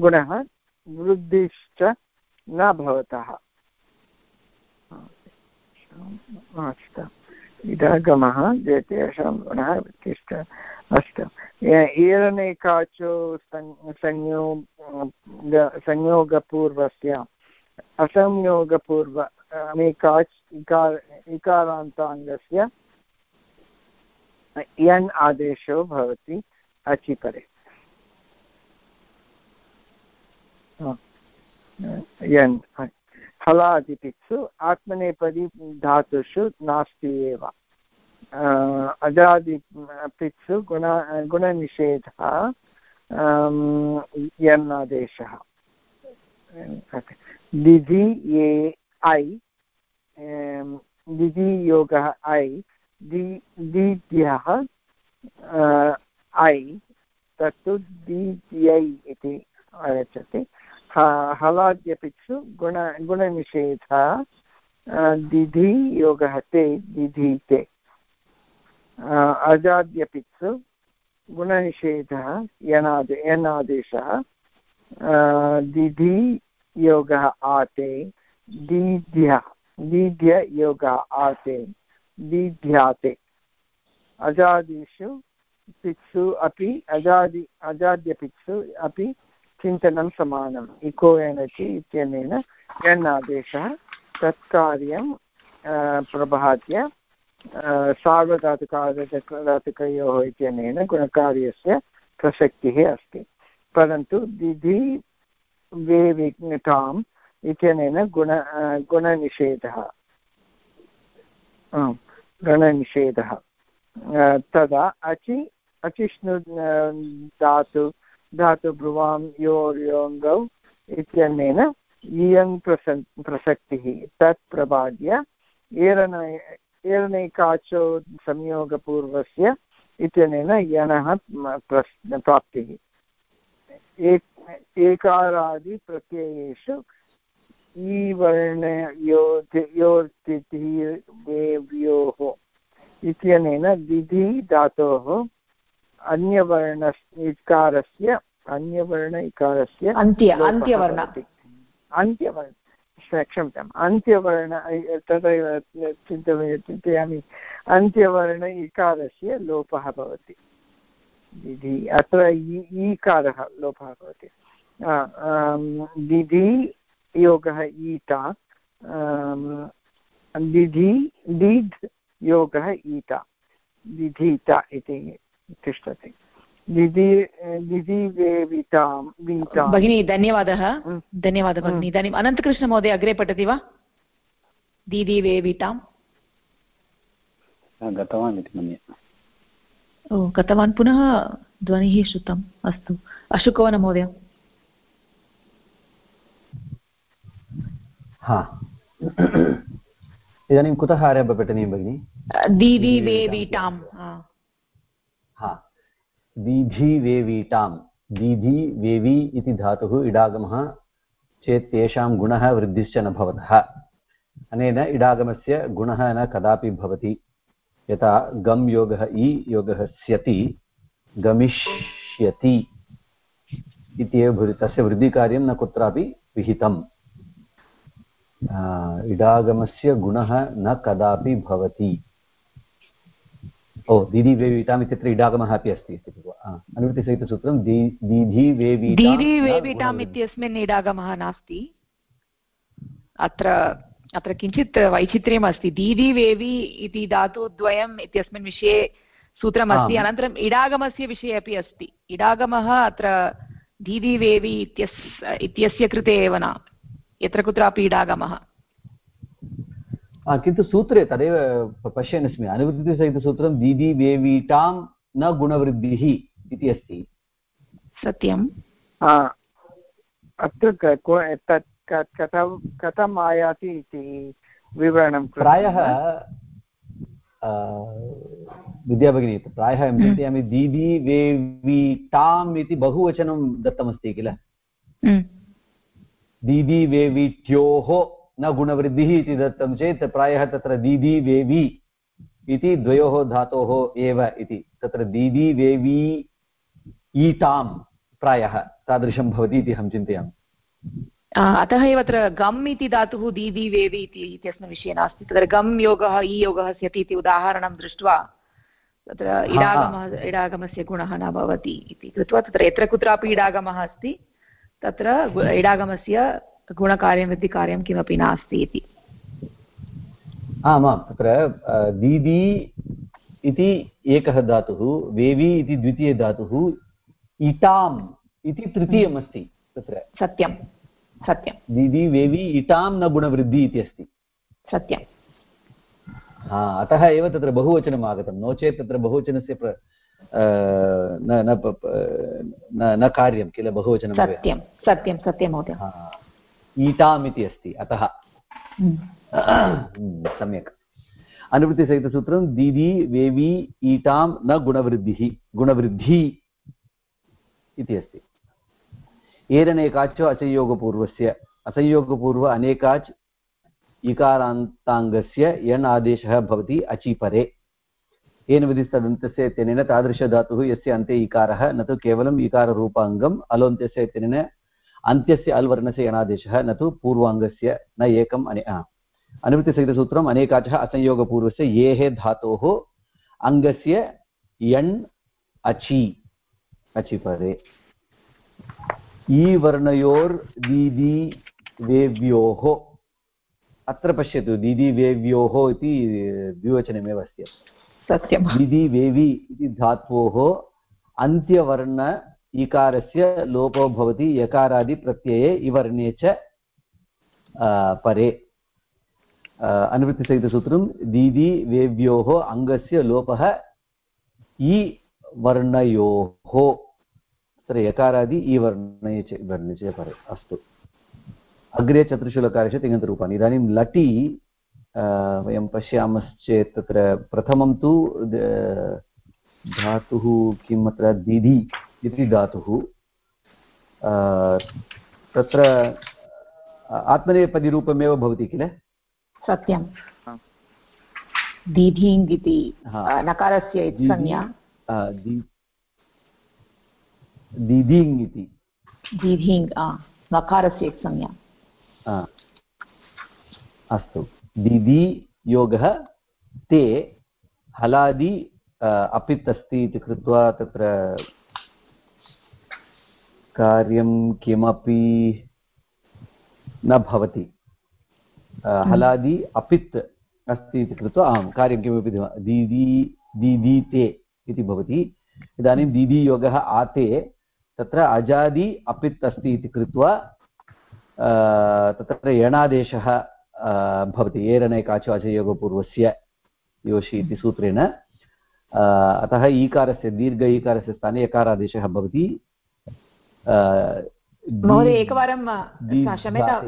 गुणः वृद्धिश्च न भवतः। इदागमः, चेत्येषां गुणः वृद्धिश्च अस्तु ईरनेकाचो संयोग संयोगपूर्वस्य, असंयोगपूर्व इकार, इकारान्ताङ्गस्य यन् आदेशो भवति अचि परे यन् फलादिपित्सु, आत्मनेपदी धातुषु नास्ति एव। अजादिपित्सु गुण, गुणनिषेधः यन् आदेशः। दिधि ये ऐ दिधि योगः ऐ दीद्यः ऐ, तत्तु दीद्यै इति आगच्छति। हलाद्यपित्सु गुण, गुणनिषेधः दिधि योगः ते दिधीते अजाद्यपित्सु गुणनिषेधः, यनाद, यनादेशः दिधि योगः आते दीध्य दीध्य योगः आते। दीध्याते अजादिषु पित्सु अपि अजादि अजाद्यपित्सु अपि चिन्तनं समानम्। इको एनर्जि इत्यनेन यन् आदेशः तत्कार्यं प्रभात्य सार्वधातुकार्धातुकयोः इत्यनेन गुणकार्यस्य प्रसक्तिः अस्ति। परन्तु दिधि वे इत्यनेन गुण गुणनिषेधः। गणनिषेधः। तदा अचि, अचिष्णु धातु धातुभ्रुवां योर्योङ्गौ इत्यनेन इयङ् प्रस प्रसक्तिः। तत् प्रबाद्य एरन, एरनैकाचो संयोगपूर्वस्य इत्यनेन यणः प्राप्तिः। एकारादिप्रत्ययेषु ईवर्णयो योर्तिथियोः इत्यनेन दिधि धातोः अन्यवर्ण इकारस्य अन्यवर्ण इकारस्य अन्त्य अन्त्यवर्ण। अन्त्यवर्ण क्षम्यताम्। अन्त्यवर्ण तदैव चिन्तय चिन्तयामि अन्त्यवर्ण इकारस्य लोपः भवति। दिधि अत्र ईकारः लोपः भवति। दिधि योगः ईता दिधि दीध् योगः ईता दिधीता इति तिष्ठति। दिधि दिधि वेवितां भगिनी धन्यवादः। धन्यवादः भगिनी। इदानीम् अनन्तकृष्णमहोदय अग्रे पठति वा? दीदी वेवितां गतवान् इति मन्ये। ओ गतवान्। पुनः ध्वनिः श्रुतम्। अस्तु। अशोकवनमहोदय। हा। इदानीं कुतः आरभ्य पठनीयं भगिनि? दीदी वेवीटां हा। दीधि वेवीटां दीधि वेवी इति धातुः इडागमः चेत् तेषां गुणः वृद्धिश्च न भवतः। अनेन इडागमस्य गुणः न कदापि भवति। यथा गम् योगः इ योगः स्यति गमिष्यति इत्येव तस्य वृद्धिकार्यं न कुत्रापि विहितम्। इडागमस्य गुणः न कदापि भवति। ओ दीदि वेविताम् इत्यत्र इडागमः अपि अस्ति इति अनुवृत्तिसहितसूत्रं दीधि वेवि दीदि वेविताम् इत्यस्मिन् इडागमः नास्ति। अत्र अत्र किञ्चित् वैचित्र्यम् अस्ति दीदि वेवि इति धातुद्वयम् इत्यस्मिन् विषये सूत्रमस्ति। अनन्तरम् इडागमस्य विषये अपि अस्ति। इडागमः अत्र दीदि वेवि इत्यस् इत्यस्य कृते एव न यत्र कुत्रापि इडागमः। किन्तु सूत्रे तदेव पश्यन् अस्मि अनुवृत्तिसहितसूत्रं दीदि वेवीटां न गुणवृद्धिः इति अस्ति। सत्यम्। अत्र तत् कथं कथम् आयाति इति विवरणं प्रायः विद्याभगिनी प्रायः अहं चिन्तयामि दीदि वेवीटाम् इति बहुवचनं दत्तमस्ति किल? दीदि वेवीट्योः न गुणवृद्धिः इति दत्तं चेत् प्रायः तत्र दीदि वेवी इति द्वयोः धातोः एव इति। तत्र दीदि वेवी ईटां प्रायः तादृशं भवति इति अहं चिन्तयामि। अतः एव अत्र गम् इति धातुः दीदि वेवि इति इत्यस्मिन् विषये नास्ति। तत्र गम् योगः ई योगः स्यति इति उदाहरणं दृष्ट्वा तत्र इडागमः इडागमस्य गुणः न भवति इति कृत्वा तत्र यत्र कुत्रापि इडागमः अस्ति तत्र इडागमस्य गुणकार्यं वृद्धिकार्यं किमपि नास्ति इति आमां तत्र दीदी इति एकः धातुः वेवी इति द्वितीयधातुः इटाम् इति तृतीयमस्ति तत्र सत्यं सत्यं दीदी वेवि इटां न गुणवृद्धि इति अस्ति सत्यं हा अतः एव तत्र बहुवचनम् आगतं नो चेत् तत्र बहुवचनस्य प्र न न कार्यं किल बहुवचनं सत्यं सत्यं सत्यं महोदय ईटाम् इति अस्ति अतः सम्यक् अनुवृत्तिसहितसूत्रं दीदी वेवी ईटां न गुणवृद्धिः गुणवृद्धि इति अस्ति एरनेकाचो असंयोगपूर्वस्य असंयोगपूर्व अनेकाच् इकारान्ताङ्गस्य यण् आदेशः भवति अचिपरे येन विधिस्तदन्तस्य इत्यनेन तादृशधातुः यस्य अन्ते इकारः न तु केवलम् इकाररूपाङ्गम् अलोन्त्यस्य इत्यनेन अन्त्यस्य अल्वर्णस्य यणादेशः, न तु पूर्वाङ्गस्य, न एकम् अने अनुवृत्तिसहितसूत्रम्, अनेकाचः असंयोगपूर्वस्य येः धातोः, अङ्गस्य यण् अचि अचिपरे ई वेव्योः, अत्र पश्यतु, दीदी वेव्योः इति द्विवचनमेव अस्ति। सत्यं दीदी वेवि इति धात्वोः अन्त्यवर्ण ईकारस्य लोपो भवति यकारादिप्रत्यये इवर्णे च परे। अनुवृत्तिसहितसूत्रं दीदी वेव्योः अङ्गस्य लोपः इ वर्णयोः तत्र यकारादि इ वर्णे च वर्णे च परे, अस्तु। अग्रे चतुर्षु लकारस्य तिङन्तरूपाणि। इदानीं लटि वयं पश्यामश्चेत् तत्र प्रथमं तु धातुः किम् अत्र दिधि इति धातुः। तत्र आत्मनेपदिरूपमेव भवति किल? सत्यं। दीधिङ् इति नकारस्य संज्ञा। दीधिङ् इति दीधिङ् नकारस्य संज्ञा। अस्तु। दिदि योगः ते हलादि अपित् अस्ति इति कृत्वा तत्र कार्यं किमपि न भवति। हलादि अपित् अस्ति इति कृत्वा आं कार्यं किमपि दीदी दीदीते इति भवति। इदानीं दीदीयोगः आते तत्र अजादि अपित् अस्ति इति कृत्वा तत्र यणादेशः भवति एरनैकाचाचयोगपूर्वस्य योषि इति सूत्रेण। अतः ईकारस्य दीर्घ ईकारस्य स्थाने यकारादेशः भवति। महोदय एकवारं क्षम्यतां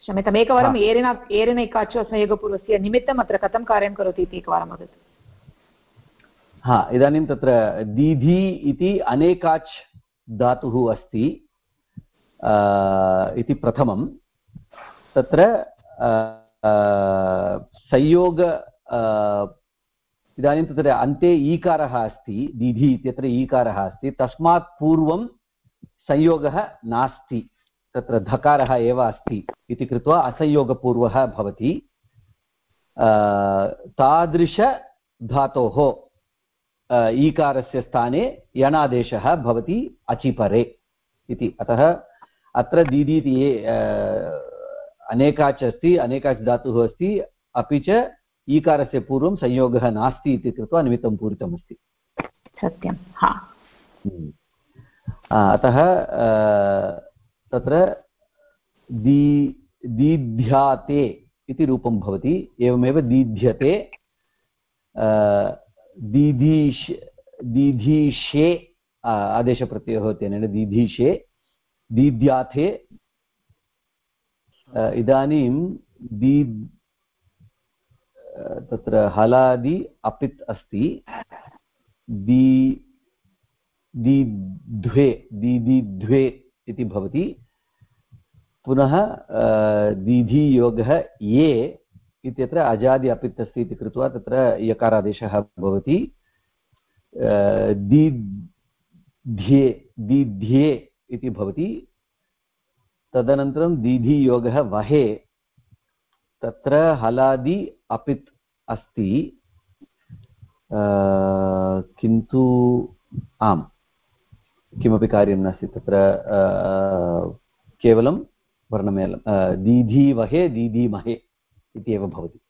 क्षम्यताम् एकवारम् एरनैकाचो संयोगपूर्वस्य निमित्तम् अत्र कथं कार्यं करोति इति एकवारं वदतु। हा इदानीं तत्र दीधि इति अनेकाच् धातुः अस्ति। इति प्रथमं तत्र संयोग इदानीं तत्र अन्ते ईकारः अस्ति, दीधि इत्यत्र ईकारः अस्ति, तस्मात् पूर्वं संयोगः नास्ति, तत्र धकारः एव अस्ति इति कृत्वा असंयोगपूर्वः भवति। तादृशधातोः ईकारस्य स्थाने यणादेशः भवति अचिपरे इति। अतः अत्र दीदी इति अनेकाच् अस्ति अनेकाच् धातुः अस्ति अपि च ईकारस्य पूर्वं संयोगः नास्ति इति कृत्वा निमित्तं पूरितमस्ति सत्यं हा हम्म। अतः तत्र दी दीध्याते इति रूपं भवति एवमेव दीध्यते दीधीश दीधीशे आदेशप्रत्ययोः तेन दीधीशे दीद्याथे इदानीं दी तत्र हलादि अपित् अस्ति। दी दीध्वे दीदिध्वे इति भवति। पुनः दीधियोगः ये इत्यत्र अजादि अपित् अस्ति इति कृत्वा तत्र यकारादेशः भवति। दीध्ये दीध्ये इति भवति। तदनन्तरं दीधियोगः वहे। तत्र हलादि अपित् अस्ति। किन्तु आम् किमपि कार्यं नास्ति तत्र। केवलं वर्णमेलं दीधीवहे दीधीमहे इति एव भवति।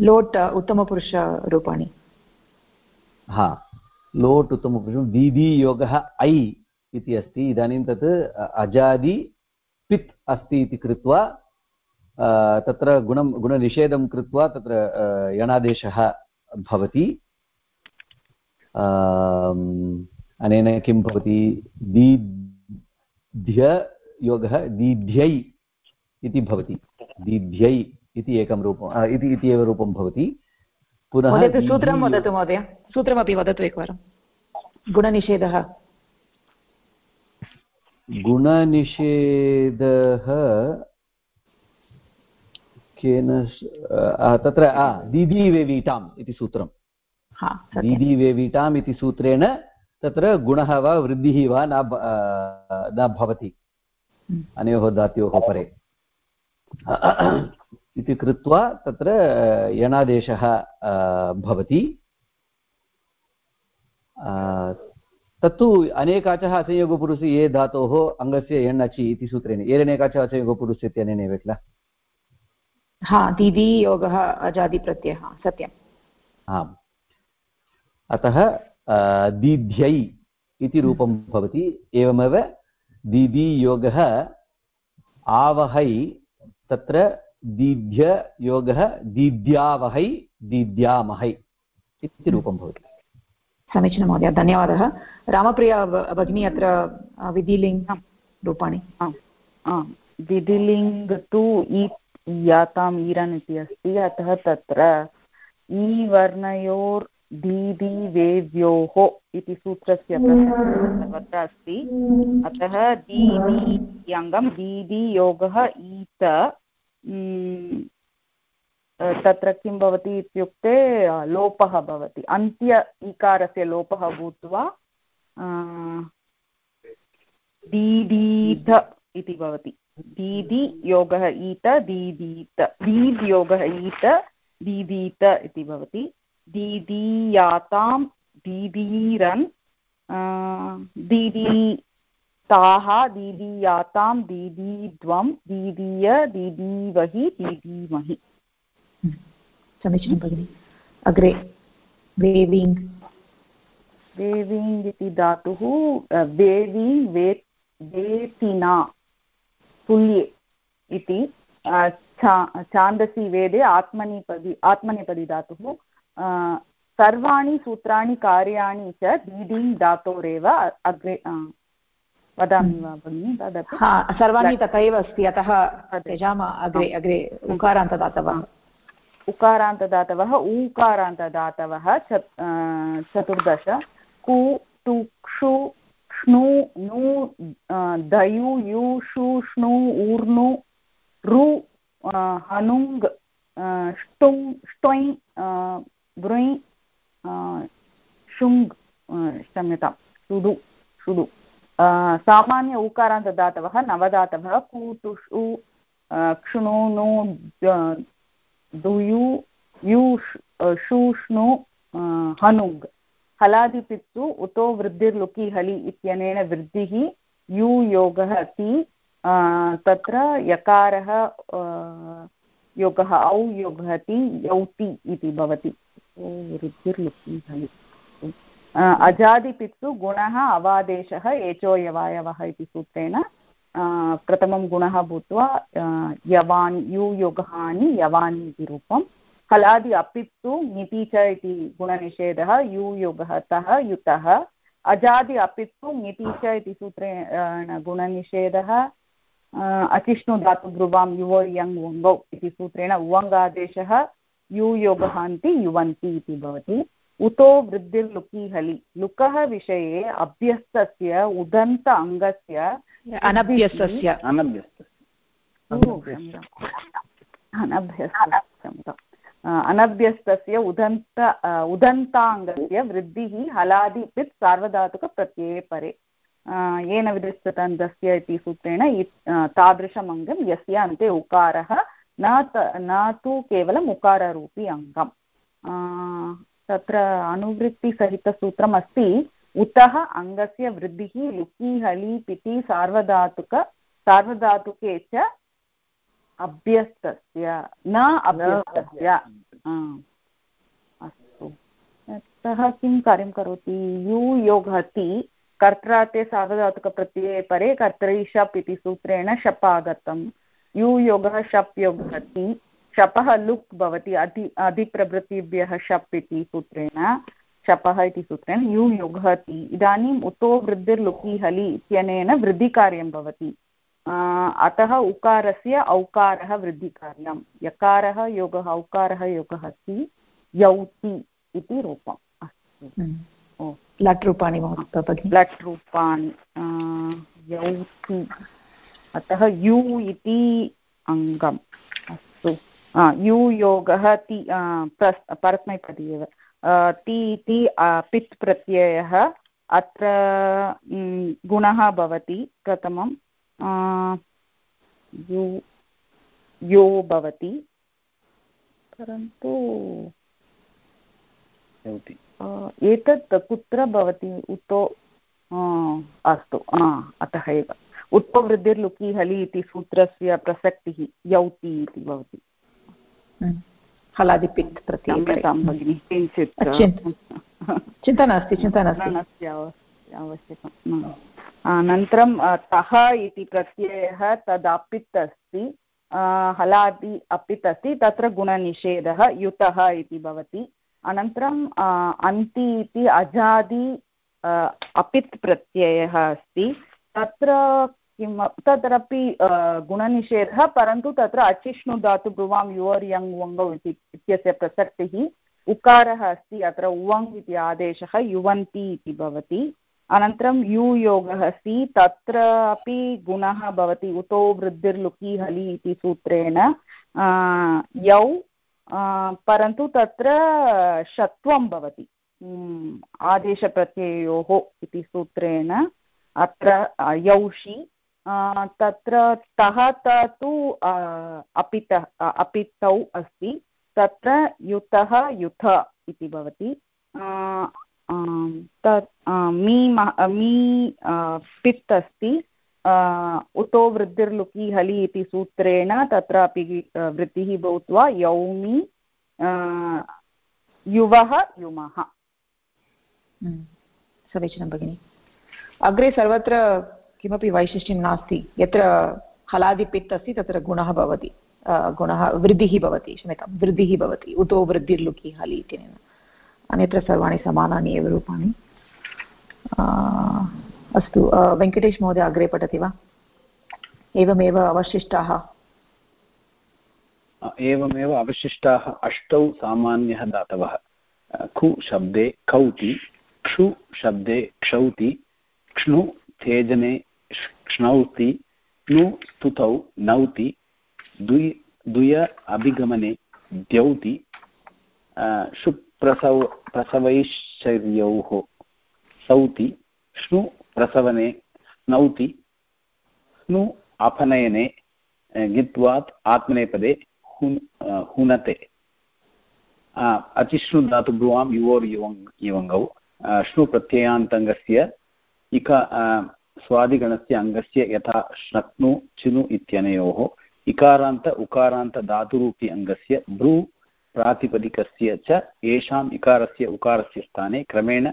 लोट् उत्तमपुरुषरूपाणि हा लोट् उत्तमपुरुषं दीधीयोगः ऐ इति अस्ति। इदानीं तत् अजादि पित् अस्ति इति कृत्वा तत्र गुणं गुणनिषेधं कृत्वा तत्र यणादेशः भवति। अनेन किं भवति? दीध्य योगः दीध्यै इति भवति। दीध्यै इति एकं रूपम् इति इति एव रूपं भवति। पुनः सूत्रं वदतु महोदय। सूत्रमपि वदतु एकवारं। गुणनिषेधः। गुणनिषेधः केन तत्र दीदीवेवीटाम् इति सूत्रं दीदीवेवीटाम् इति सूत्रेण तत्र गुणः वा वृद्धिः वा न न भवति। हम्म। अनयोः धात्योः परे इति कृत्वा तत्र यणादेशः भवति। तत्तु अनेकाचः असंयोगपुरुषे ये धातोः अङ्गस्य एण् अचि इति सूत्रेण। एरनेकाचः असंयोगपुरुषः इत्यनेनैव किल हा दीदी योगः अजादिप्रत्ययः सत्यम्। आम्। अतः दीध्यै इति रूपं भवति एवमेव दीदीयोगः आवहै तत्र दीध्ययोगः दीद्यावहै दीद्यामहै इति रूपं भवति। समीचीनं महोदय धन्यवादः. रामप्रिया भगिनी अत्र विधिलिङ्ग रूपाणि. विधिलिङ्ग् तु इ याताम् ईरन् इति अस्ति अतः तत्र ई वर्णयोर् दीदि वेव्योः इति सूत्रस्य सर्वत्र अस्ति. अतः दीदि अङ्गं दीदि योगः ईत तत्र किं भवति इत्युक्ते लोपः भवति। अन्त्य इकारस्य लोपः भूत्वा दीदीत इति भवति। दीदि योगः ईत, दीदीत, दीद् योगः ईत, दीदीत इति भवति। दीदीयातां दीदीरन् दीदीताः दीदीयातां दीदीद्वं दीदीय, दीदीवहि, दीदीमहि। समीचीनं भगिनि। अग्रे वेविङ्ग्। वेविङ्ग् इति धातुः वेविङ्ग् वे वेतिना तुल्ये इति छान्दसि वेदे आत्मनेपदी आत्मनेपदी धातुः। सर्वाणि सूत्राणि कार्याणि च दीदिङ् धातोरेव अग्रे वदामि वा भगिनि तदपि सर्वाणि तथैव अस्ति अतः त्यजामः अग्रे अग्रे उकारान्तदातवः। उकारान्तदातवः, ऊकारान्तदातवः चतुर्दश, कु टु क्षु क्ष्णु नु दयु, यु, षु श्नु ऊर्नु रु हनुङ् ष्टुङ् ष्टोय् बृञ् शुङ् क्षम्यतां, शुडु शुडु सामान्य उकारान्तदातवः नवदातवः कूतुषु क्षुणु नु दुयु यु शूष्णु हनुङ् हलादिपित्सु उतो वृद्धिर्लुकि हलि इत्यनेन वृद्धिः यु योगः ति तत्र यकारः योगः औ योगः ति यौति इति भवति। वृद्धिर्लुकि हलि अजादिपित्सु गुणः अवादेशः एचोयवायवः इति सूत्रेण प्रथमं गुणः भूत्वा यवान्, यु योगहानि यवानि इति रूपम् हलादि अपित्तु ङिति च इति गुणनिषेधः, यु योगः तः युतः, अजादि अपित्तु ङिति च इति सूत्रेण गुणनिषेधः अचिष्णु धातुध्रुवां युवो यङ् वङ्गौ इति सूत्रेण उवङ्गादेशः, यु योगहान्ति युवन्ति इति भवति। उतो वृद्धिर्लुकि हलि लुकः विषये अभ्यस्तस्य उदन्त अङ्गस्य अनभ्यस्तस्य। अनभ्यस्त अनभ्यस्तस्य। उदन्त उदन्ताङ्गस्य वृद्धिः हलादिपित् सार्वधातुकप्रत्यये परे। येन विधिस्तदन्तस्य इति सूत्रेण तादृशम् अङ्गं यस्य अन्ते उकारः न न तु केवलम् उकाररूपी अङ्गम्। तत्र अनुवृत्तिसहितसूत्रम् अस्ति उतः अङ्गस्य वृद्धिः लुकि हलि पिति सार्वधातुक सार्वधातुके च अभ्यस्तस्य न अभ्यस्तस्य। अस्तु। अतः किं कार्यं करोति? यु योगति कर्त्राते सार्वधातुकप्रत्यये परे कर्तरि शप् इति सूत्रेण शप् आगतं। यु योगः शप् योगः ति शपः लुक् भवति अति अधिप्रभृतिभ्यः शप् इति सूत्रेण। शपः इति सूत्रेण यु योगः ति इदानीम् उतो वृद्धिर्लुकि हलि इत्यनेन वृद्धिकार्यं भवति। अतः उकारस्य औकारः वृद्धिकार्यं। यकारः योगः औकारः योगः अस्ति यौति इति रूपम् अस्तु। लट् रूपाणि लट् रूपाणि यौति। अतः यु इति अङ्गम्। अस्तु। यु योगः ति परस्मैपदी एव। ति इति पित् प्रत्ययः अत्र गुणः भवति प्रथमं. यो यो भवति. परन्तु एतत् कुत्र भवति? उतो अस्तु अतः एव. उत्पवृद्धिर्लुकि हलि इति सूत्रस्य प्रसक्तिः यौति इति भवति. हलादिपित् प्रत्ययं भगिनि किञ्चित् चिन्ता। नास्ति चिन्ता नास्ति। आवश्यकम् अनन्तरं तः इति प्रत्ययः तद् अपित् अस्ति हलादि अपित् अस्ति तत्र गुणनिषेधः युतः इति भवति। अनन्तरम् अन्ति इति अजादि अपित् प्रत्ययः अस्ति। तत्र किं तत्रापि गुणनिषेधः, परन्तु तत्र अचिष्णु धातु ब्रुवां युवर् यङ् वङ्गौ इति, इत्यस्य प्रसक्तिः उकारः अस्ति। अत्र उवङ् इति आदेशः युवन्ति इति भवति। अनन्तरं यु योगः अस्ति। तत्र अपि गुणः भवति। उतो वृद्धिर्लुकि हलि इति सूत्रेण यौ परन्तु तत्र षत्वं भवति। आदेशप्रत्ययोः इति सूत्रेण अत्र यौषि तत्र तः तु अपितः अपितौ अस्ति। तत्र युतः युथ इति भवति। तत् मी मी पित् अस्ति। उतो वृद्धिर्लुकि हलि इति सूत्रेण तत्रापि वृत्तिः भूत्वा यौमि युवः युमः। हम्म, समीचीनं भगिनि। अग्रे सर्वत्र किमपि वैशिष्ट्यं नास्ति, यत्र हलादिपित् अस्ति, तत्र गुणः भवति गुणः, वृद्धिः भवति, क्षम्यतां, वृद्धिः भवति, उतो वृद्धिर्लुकि हलि इत्यनेन। अन्यत्र सर्वाणि समानानि एव रूपाणि। अस्तु वेङ्कटेश महोदय अग्रे पठति वा? एवमेव अवशिष्टाः। एवमेव अवशिष्टाः, अष्टौ सामान्यः दातवः। खु शब्दे खौति, क्षु शब्दे क्षौति, क्ष्णु तेजने क्ष्णौति नु स्तुतौ नौति द्वि द्वय अभिगमने द्यौति शुप् प्रसवैश्चर्यौः सौति श्नु प्रसवने स्नौति स्नु अपनयने गित्वात् आत्मनेपदे हुन् हुनते अतिश्नु ब्रुवां युवोर् युवङ् युवङ्गौ श्नु प्रत्ययान्तङ्गस्य इक स्वादिगणस्य अङ्गस्य यथा श्नक्नु, चिनु इत्यनयोः, इकारान्त उकारान्तधातुरूपी अङ्गस्य भ्रू प्रातिपदिकस्य च येषाम् इकारस्य, उकारस्य स्थाने क्रमेण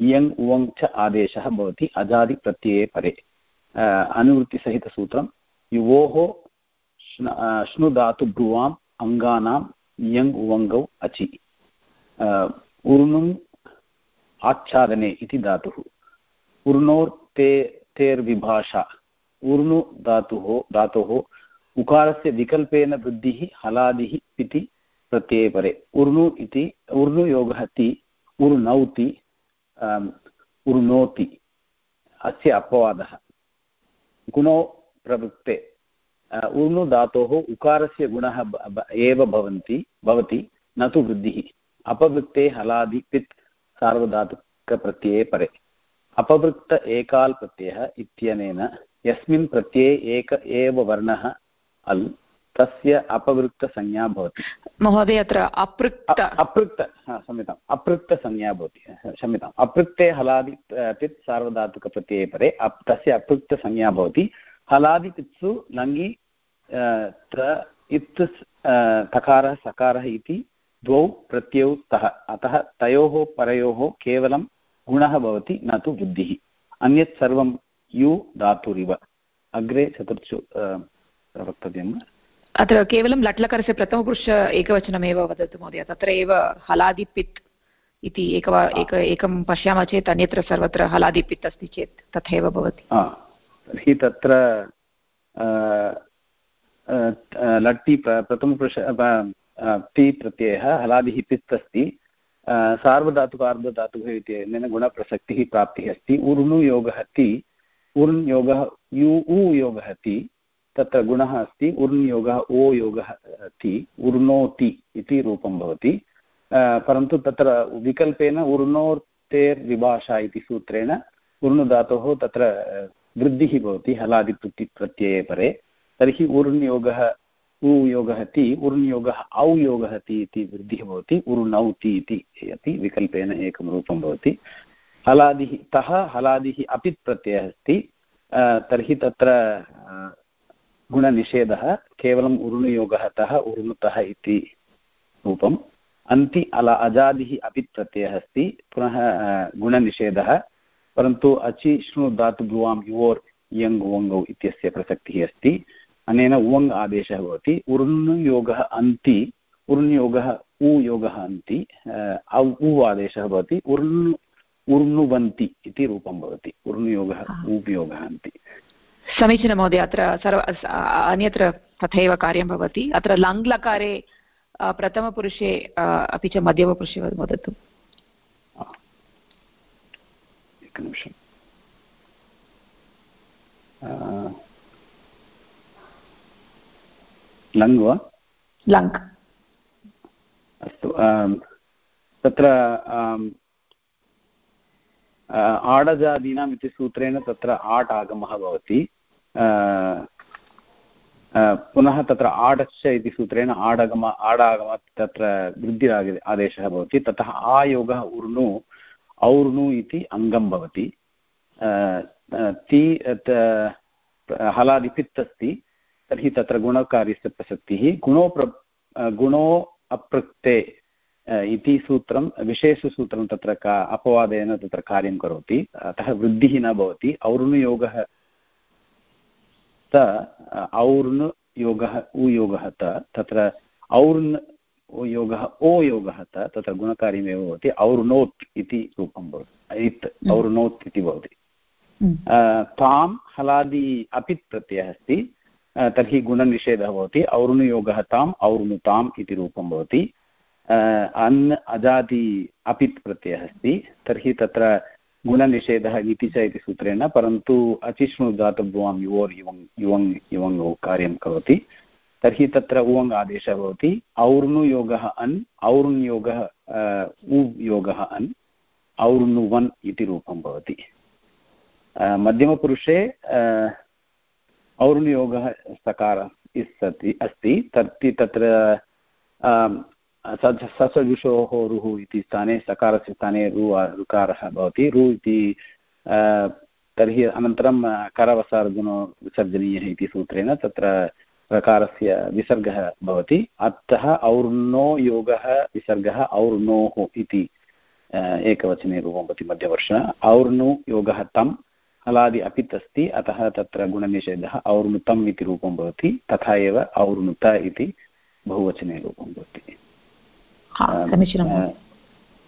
इयङ्, उवङ् च आदेशः भवति अजादिप्रत्यये परे। अनुवृत्तिसहितसूत्रं, युवोः श्नुधातु भ्रुवाम् अङ्गानाम्, इयङ्, उवङ्गौ, अचि। उर्नुम् आच्छादने इति धातुः। उर्णोर्ते तेर्विभाषा। उर्नु धातुः, धातोः उकारस्य विकल्पेन वृद्धिः, हलादिः इति प्रत्यये परे उर्नु इति उर्नुयोगः ति, उर्नौति उर्नोति। अस्य अपवादः। गुणो प्रवृत्ते। उर्नु धातोः उकारस्य गुणः एव भवन्ति, भवति, न तु वृद्धिः। अपवृत्ते, हलादि, पित् सार्वधातुकप्रत्यये परे अपवृत्त एकाल् प्रत्ययः इत्यनेन यस्मिन् प्रत्यये एक एव वर्णः अल् तस्य अपवृत्तसंज्ञा भवति। महोदय अत्र अपृक्त। अपृक्त। क्षम्यताम् अपृक्तसंज्ञा भवति। क्षम्यताम् अपृक्ते हलादि पित् सार्वधातुकप्रत्यये परे अप् तस्य अपृक्तसंज्ञा भवति। हलादिपित्सु लङि इत् तकारः सकारः इति द्वौ प्रत्ययौ स्तः अतः तयोः परयोः केवलं गुणः भवति न तु बुद्धिः। अन्यत् सर्वं यु धातुरिव। अग्रे चतुर्षु वक्तव्यं अत्र केवलं लट्लकारस्य प्रथमपुरुष एकवचनमेव वदतु महोदय। तत्र एव हलादिपित् इति एकवा एक एकं पश्यामः चेत् अन्यत्र सर्वत्र हलादिपित् अस्ति चेत् तथैव भवति। तर्हि तत्र लट्टि प्रथमपुरुष प्रत्ययः हलादिः पित् अस्ति। सार्वधातुक अर्धधातुः इति अनेन गुणप्रसक्तिः प्राप्तिः अस्ति उर्णुयोगः ति उर्न् योगः यु उ योगः ति तत्र गुणः अस्ति उर्न् योगः ओ योगः ति उर्णोति इति रूपं भवति परन्तु तत्र विकल्पेन उर्णोर्तेर्विभाषा इति सूत्रेण उर्णुधातोः तत्र वृद्धिः भवति हलादिप्रति प्रत्यये परे तर्हि उर्ण्योगः उ योगः ति उर्ण्योगः औ योगः ति इति वृद्धिः भवति, उर्णौति इति अपि विकल्पेन एकं रूपं भवति। हलादिः, तः हलादिः अपित् प्रत्ययः अस्ति। तर्हि तत्र गुणनिषेधः केवलम् उर्णुयोगः तः, उर्णुतः इति रूपम्। अन्ति अल, अजादिः अपित् प्रत्ययः अस्ति। पुनः गुणनिषेधः। परन्तु अचि श्नु धातुभ्रुवां युवोर्, यङ् उवङ्गौ इत्यस्य प्रसक्तिः अस्ति। अनेन उवङ् आदेशः भवति। उर्नुयोगः अन्ति उर्नुयोगः उ योगः अन्ति उ आदेशः भवति। उर्नु उर्नुवन्ति इति रूपं भवति। उर्नुयोगः उयोगः अन्ति। समीचीनं महोदय अत्र सर्व अन्यत्र तथैव कार्यं भवति। अत्र लङ् लकारे प्रथमपुरुषे अपि च मध्यमपुरुषे वदतु। एकनिमिषम्। लङ् वा लङ् अस्तु तत्र आडजादीनाम् इति सूत्रेण तत्र आट् आगमः भवति पुनः तत्र आडश्च इति सूत्रेण आडगम आडागमात् तत्र वृद्धिराग आदेशः भवति ततः आयोगः उर्णु और्णु इति अङ्गं भवति ति हलादिपित् अस्ति तर्हि तत्र गुणकार्यस्य प्रसक्तिः गुणो प्र गुणो अप्रक्ते इति सूत्रं विशेषसूत्रं तत्र का अपवादेन तत्र कार्यं करोति। अतः वृद्धिः न भवति। और्णुयोगः त और्न् योगः उयोगः त तत्र और्न् योगः ओ योगः त तत्र गुणकार्यमेव भवति। और्णोत् इति रूपं भवति। इत् और्णोत् इति भवति। तां हलादि अपित् प्रत्ययः अस्ति। तर्हि गुणनिषेधः भवति, और्णुयोगः ताम् और्णुताम् इति रूपं भवति। अन् अजादि अपित् प्रत्ययः अस्ति, तर्हि तत्र गुणनिषेधः इति च इति सूत्रेण, परन्तु अचिष्णु युवोर् युवङ् युवङ् युवङ् कार्यं करोति। तर्हि तत्र उवङ् आदेशः भवति, और्णुयोगः अन्, और्ण्योगः उ योगः अन्, और्णुवन् इति रूपं भवति। मध्यमपुरुषे और्णयोगः सकारः इति अस्ति तर्हि तत्र ससजुषोः रुः इति स्थाने, सकारस्य स्थाने रु ऋकारः भवति। रु इति तर्हि अनन्तरं करवसार्जुनो विसर्जनीयः इति सूत्रेण तत्र प्रकारस्य विसर्गः भवति। अतः और्णो योगः विसर्गः और्णोः इति एकवचने रूपं भवति मध्यवर्ष और्णु योगः तं हलादि अपित् अस्ति अतः तत्र गुणनिषेधः और्णुतम् इति रूपं भवति तथा एव और्णुत इति बहुवचने रूपं भवति।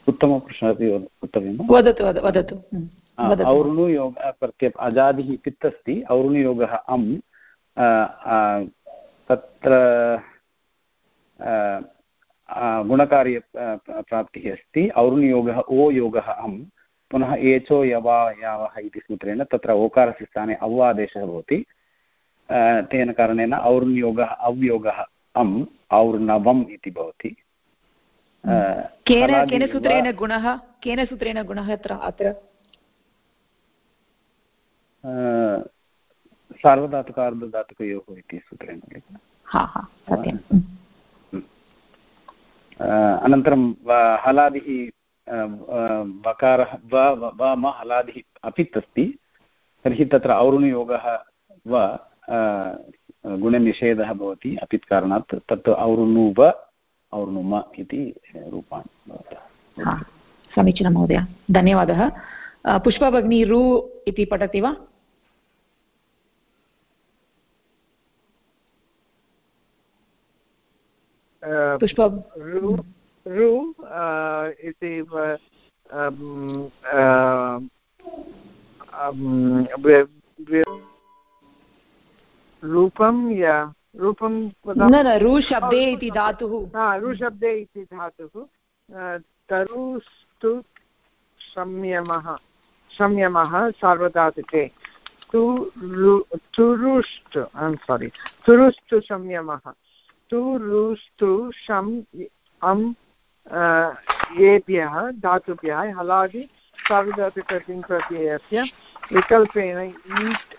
उत्तमप्रश्नः अपि वक्तव्यं वदतु वदतु। और्णुयोग प्रत्य अजादिः पित् अस्ति और्णुयोगः अम् तत्र गुणकार्य प्राप्तिः अस्ति और्णुयोगः ओ योगः अम् पुनः एचो यवा यावः इति सूत्रेण तत्र ओकारस्य स्थाने अव्वादेशः भवति. तेन कारणेन और्णयोगः अव्योगः अम् और्णवम् इति भवति. केन केन सूत्रेण गुणः? केन सूत्रेण गुणः अत्र अत्र? सार्वधातुकार्धधातुकयोः इति सूत्रेण अनन्तरं हलादिः वकारः व व म हलादिः अपित् अस्ति तर्हि तत्र औरुणयोगः व गुणनिषेधः भवति अपित् कारणात् तत् औरुणुव औरुणुम इति रूपाणि भवतः। समीचीनं महोदय। धन्यवादः। पुष्पभगिनी रु इति पठति वा? पुष्प रु इति रूपं या रूपं न न रुशब्दे इति धातुः हा रुशब्दे इति धातुः तरुस्तु संयमः संयमः सार्वधातुके तु तुरुष्टु ऐम् सारि तुरुस्तु संयमः तुरुस्तु शम् अम् येभ्यः धातुभ्यः हलादि सार्वधातुकतिङ् प्रत्ययस्य विकल्पेन ईट्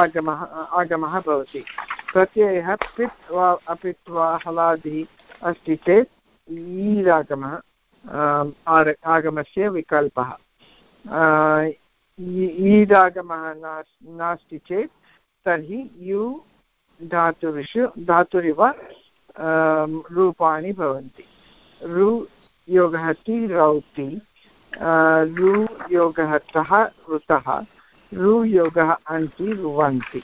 आगमः आगमः भवति प्रत्ययः पित् वा अपित् वा हलादिः अस्ति चेत् ईरागमः आगमस्य विकल्पः ईदागमः नास्ति चेत् तर्हि यु धातुषु धातुरिव रूपाणि भवन्ति रु योगः ति रौति रु योगः तः ऋतः रु योगः अन्ति रुवन्ति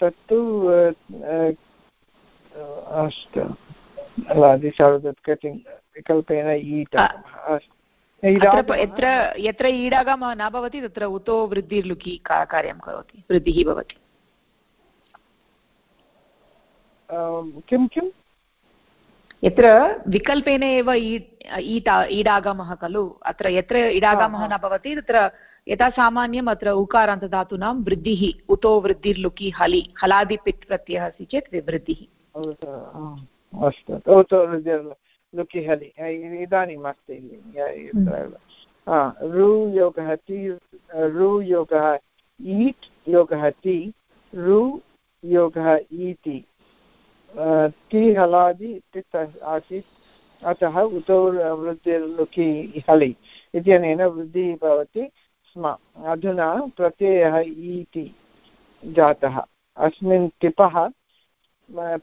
तत्तु अस्तु विकल्पेन ईट यत्र यत्र ईडागमः न भवति तत्र उतो वृद्धिर्लुकि कार्यं करोति वृद्धिः भवति। किं किम् यत्र विकल्पेन एव ईटा ईडागमः खलु? अत्र यत्र ईडागमः न भवति तत्र यथा सामान्यम् अत्र उकारान्तधातूनां वृद्धिः उतो वृद्धिर्लुकि हलि हलादिपित् प्रत्ययः अस्ति चेत् वृद्धिः। अस्तु उतो लुकि हलि इदानीम् अस्ति रु योगः ति रु योगः ईट् योगः ति रु योगः ईति। ति हलादि तित् आसीत्। अतः उतो वृद्धिर्लुकि हलि इत्यनेन वृद्धिः भवति स्म। अधुना प्रत्ययः ईति जातः। अस्मिन् टिपः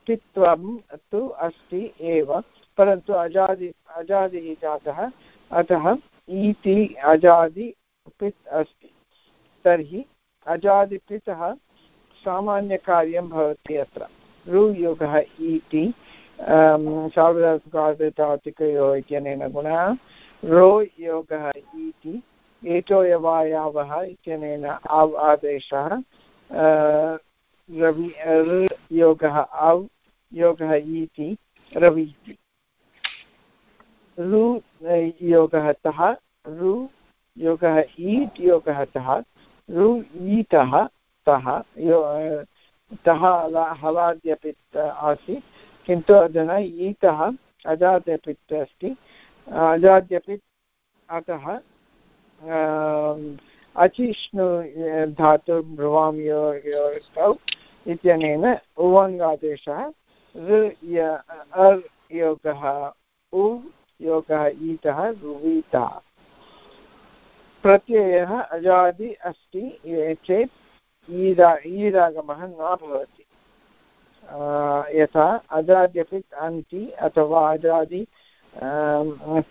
पित्वं तु अस्ति एव, परन्तु अजादि, अजादिः जातः। अतः ईति अजादि पित् अस्ति। तर्हि अजादिपितः सामान्यकार्यं भवति अत्र। रुयोगः इति सार्वधातुकार्धतात्विकयोः इत्यनेन गुणः रो योगः इति एतोयवायावः इत्यनेन आव् आदेशः रवि योगः अव् योगः इति रवीति रु योगः तः रु योगः ईट् योगः तः रु ईतः तः तः हलाद्यपित् आसीत्। किन्तु अधुना ईतः अजाद्यपित् अस्ति। अजाद्यपित् अतः अचिष्णु धातु ब्रुवां योस्तौ इत्यनेन उवङ्गादेशः अर् योगः, उ, योगः, ईतः रुवीतः। प्रत्ययः अजादि अस्ति चेत् ईरा ईरागमः न भवति। यथा अजाद्यपित् अन्ति अथवा अजादि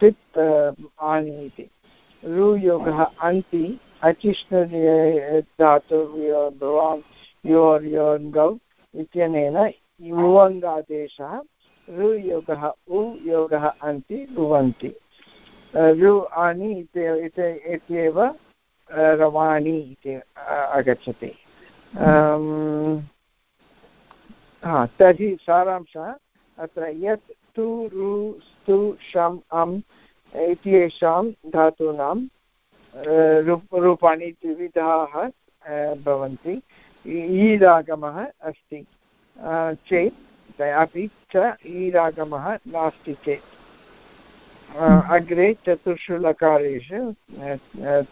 पित् आनि इति। रुयोगः अन्ति अचिष्णु धातु भवान् योर् योर् गौ इत्यनेन युवङ्गादेशः रुयोगः उ योगः अन्ति रुवन्ति रु, आनि इत्येव रवाणि इति आगच्छति। तर्हि सारांशः अत्र यत् तु, रु, स्तु शम् अम् इत्येषां धातूनां रूपाणि द्विविधाः भवन्ति। ईरागमः अस्ति। चेत् अपि च ईरागमः नास्ति चेत्। अग्रे चतुर्षु लकारेषु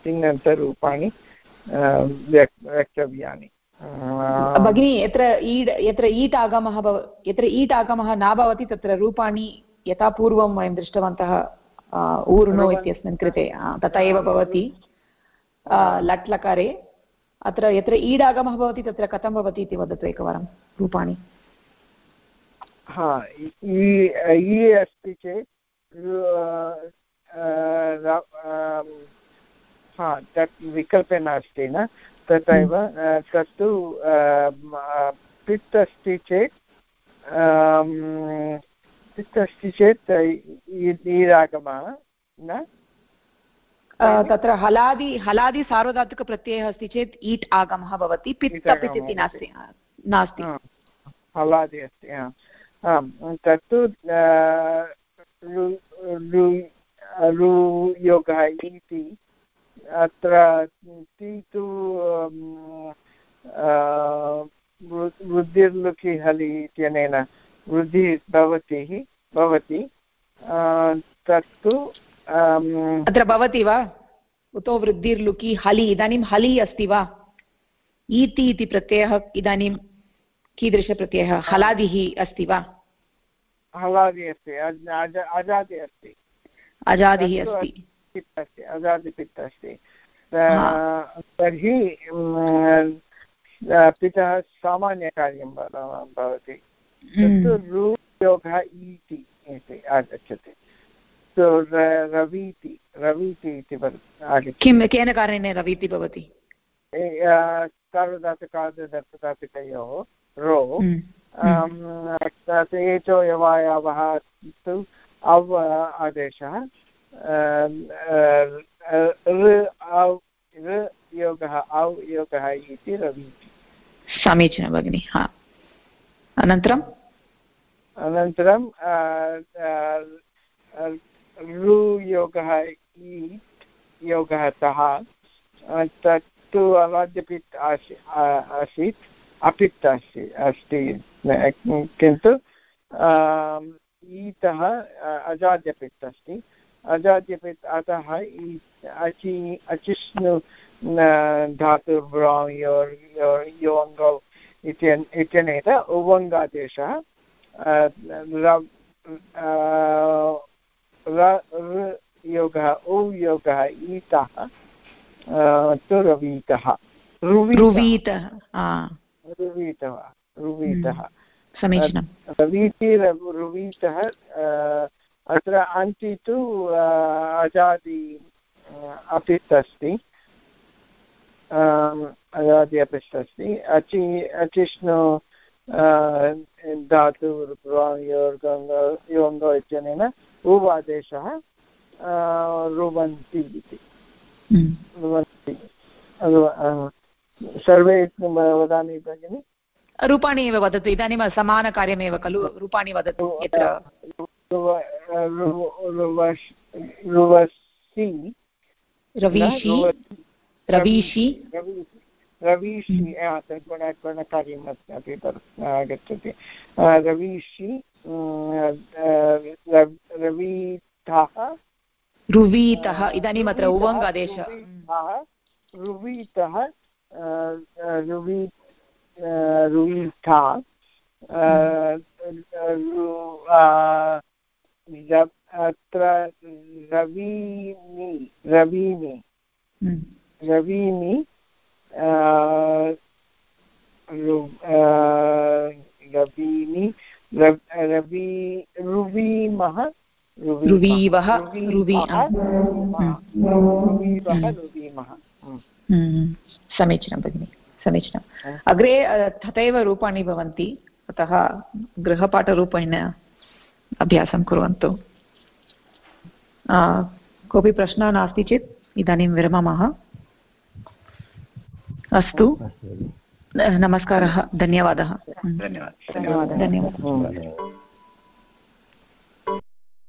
तिङन्तरूपाणि व्यक् वक्तव्यानि भगिनी यत्र ईड् यत्र ईट् आगमः भव यत्र ईट् आगमः न भवति तत्र रूपाणि यथा पूर्वं वयं दृष्टवन्तः ऊर्णो इत्यस्मिन् कृते तथा एव भवति लट् लकारे अत्र यत्र ईडागमः भवति तत्र कथं भवति इति वदतु एकवारं रूपाणि. हा अस्ति चेत् हा तत् विकल्पे नास्ति न? तथैव तत्तु पित् अस्ति चेत् पित् अस्ति चेत् ईरागमः न? तत्र हलादि हलादि सार्वधातुकप्रत्ययः अस्ति चेत् ईट् आगमः भवति पित् पित् इति नास्ति नास्ति। हलादि अस्ति आम् तत्तु योगः इति अत्र ति तु वृद्धिर्लुकि हलि इत्यनेन वृद्धिः भवति भवति। तत्तु अत्र भवति वा? उतो वृद्धिर्लुकि हलि इदानीं हलि अस्ति वा? ईति इति प्रत्ययः इदानीं कीदृशप्रत्ययः? हलादिः अस्ति वा? हलादि अस्ति अजादि अस्ति। अजादिः अस्ति। पित्त अस्ति अजादिपित्त अस्ति तर्हि पितः सामान्यकार्यं भवति। तत्तु रुयोगः इति इति आगच्छति। रवीति रवीति इति किं केन कारणेन रवीति भवति? सार्वधातुकार्धधातुकार्तिकयोः रो। एचो यवायावः तु अव् आदेशः। योगः औ योगः इति रवीति समीचीनं भगिनि हा. अनन्तरम् अनन्तरं रुयोगः ईट् योगः तः तत्तु अवाद्यपित् आसि आसीत् अपित् अस्ति अस्ति किन्तु ईतः अजाद्यपित् अस्ति। अजाद्यपित् अतः अचि अचिष्णु धातुर्व्राङ् योर् योङ्गौ इत्यनेन उवङ्गादेशः योगः उ योगः ईतः तु रवीतः। रुवीतः रुवीतः रुवीतः। समीचीनं रवीति रुवीतः अत्र अन्ति तु अजादि अपित् अस्ति अजादि अपित् अस्ति अचि अचिष्णु धातु योङ्ग इत्यनेन उवादेशः रुवन्ति इति। रुवन्ति। सर्वे वदामि भगिनि? रूपाणि एव वदतु इदानीं समानकार्यमेव खलु रूपाणि वदतु यत्र रुवसि रवीषि रवीषि गुणकार्यम् अपि आगच्छति रवीषि रवीतः रुवीतः इदानीम् अत्र उवङ् आदेशः रुवीतः रुवी रुवीथा अत्र रवीनि रवीनि रवीनि रवीनि रवि रुवीमः रुवीवः रुवीवः रुवीमः। समीचीनं भगिनि समीचीनम् अग्रे तथैव रूपाणि भवन्ति अतः गृहपाठरूपेण अभ्यासं कुर्वन्तु। कोऽपि प्रश्नः नास्ति चेत् इदानीं विरमामः। अस्तु। नमस्कारः धन्यवादः। धन्यवादः। धन्यवादः।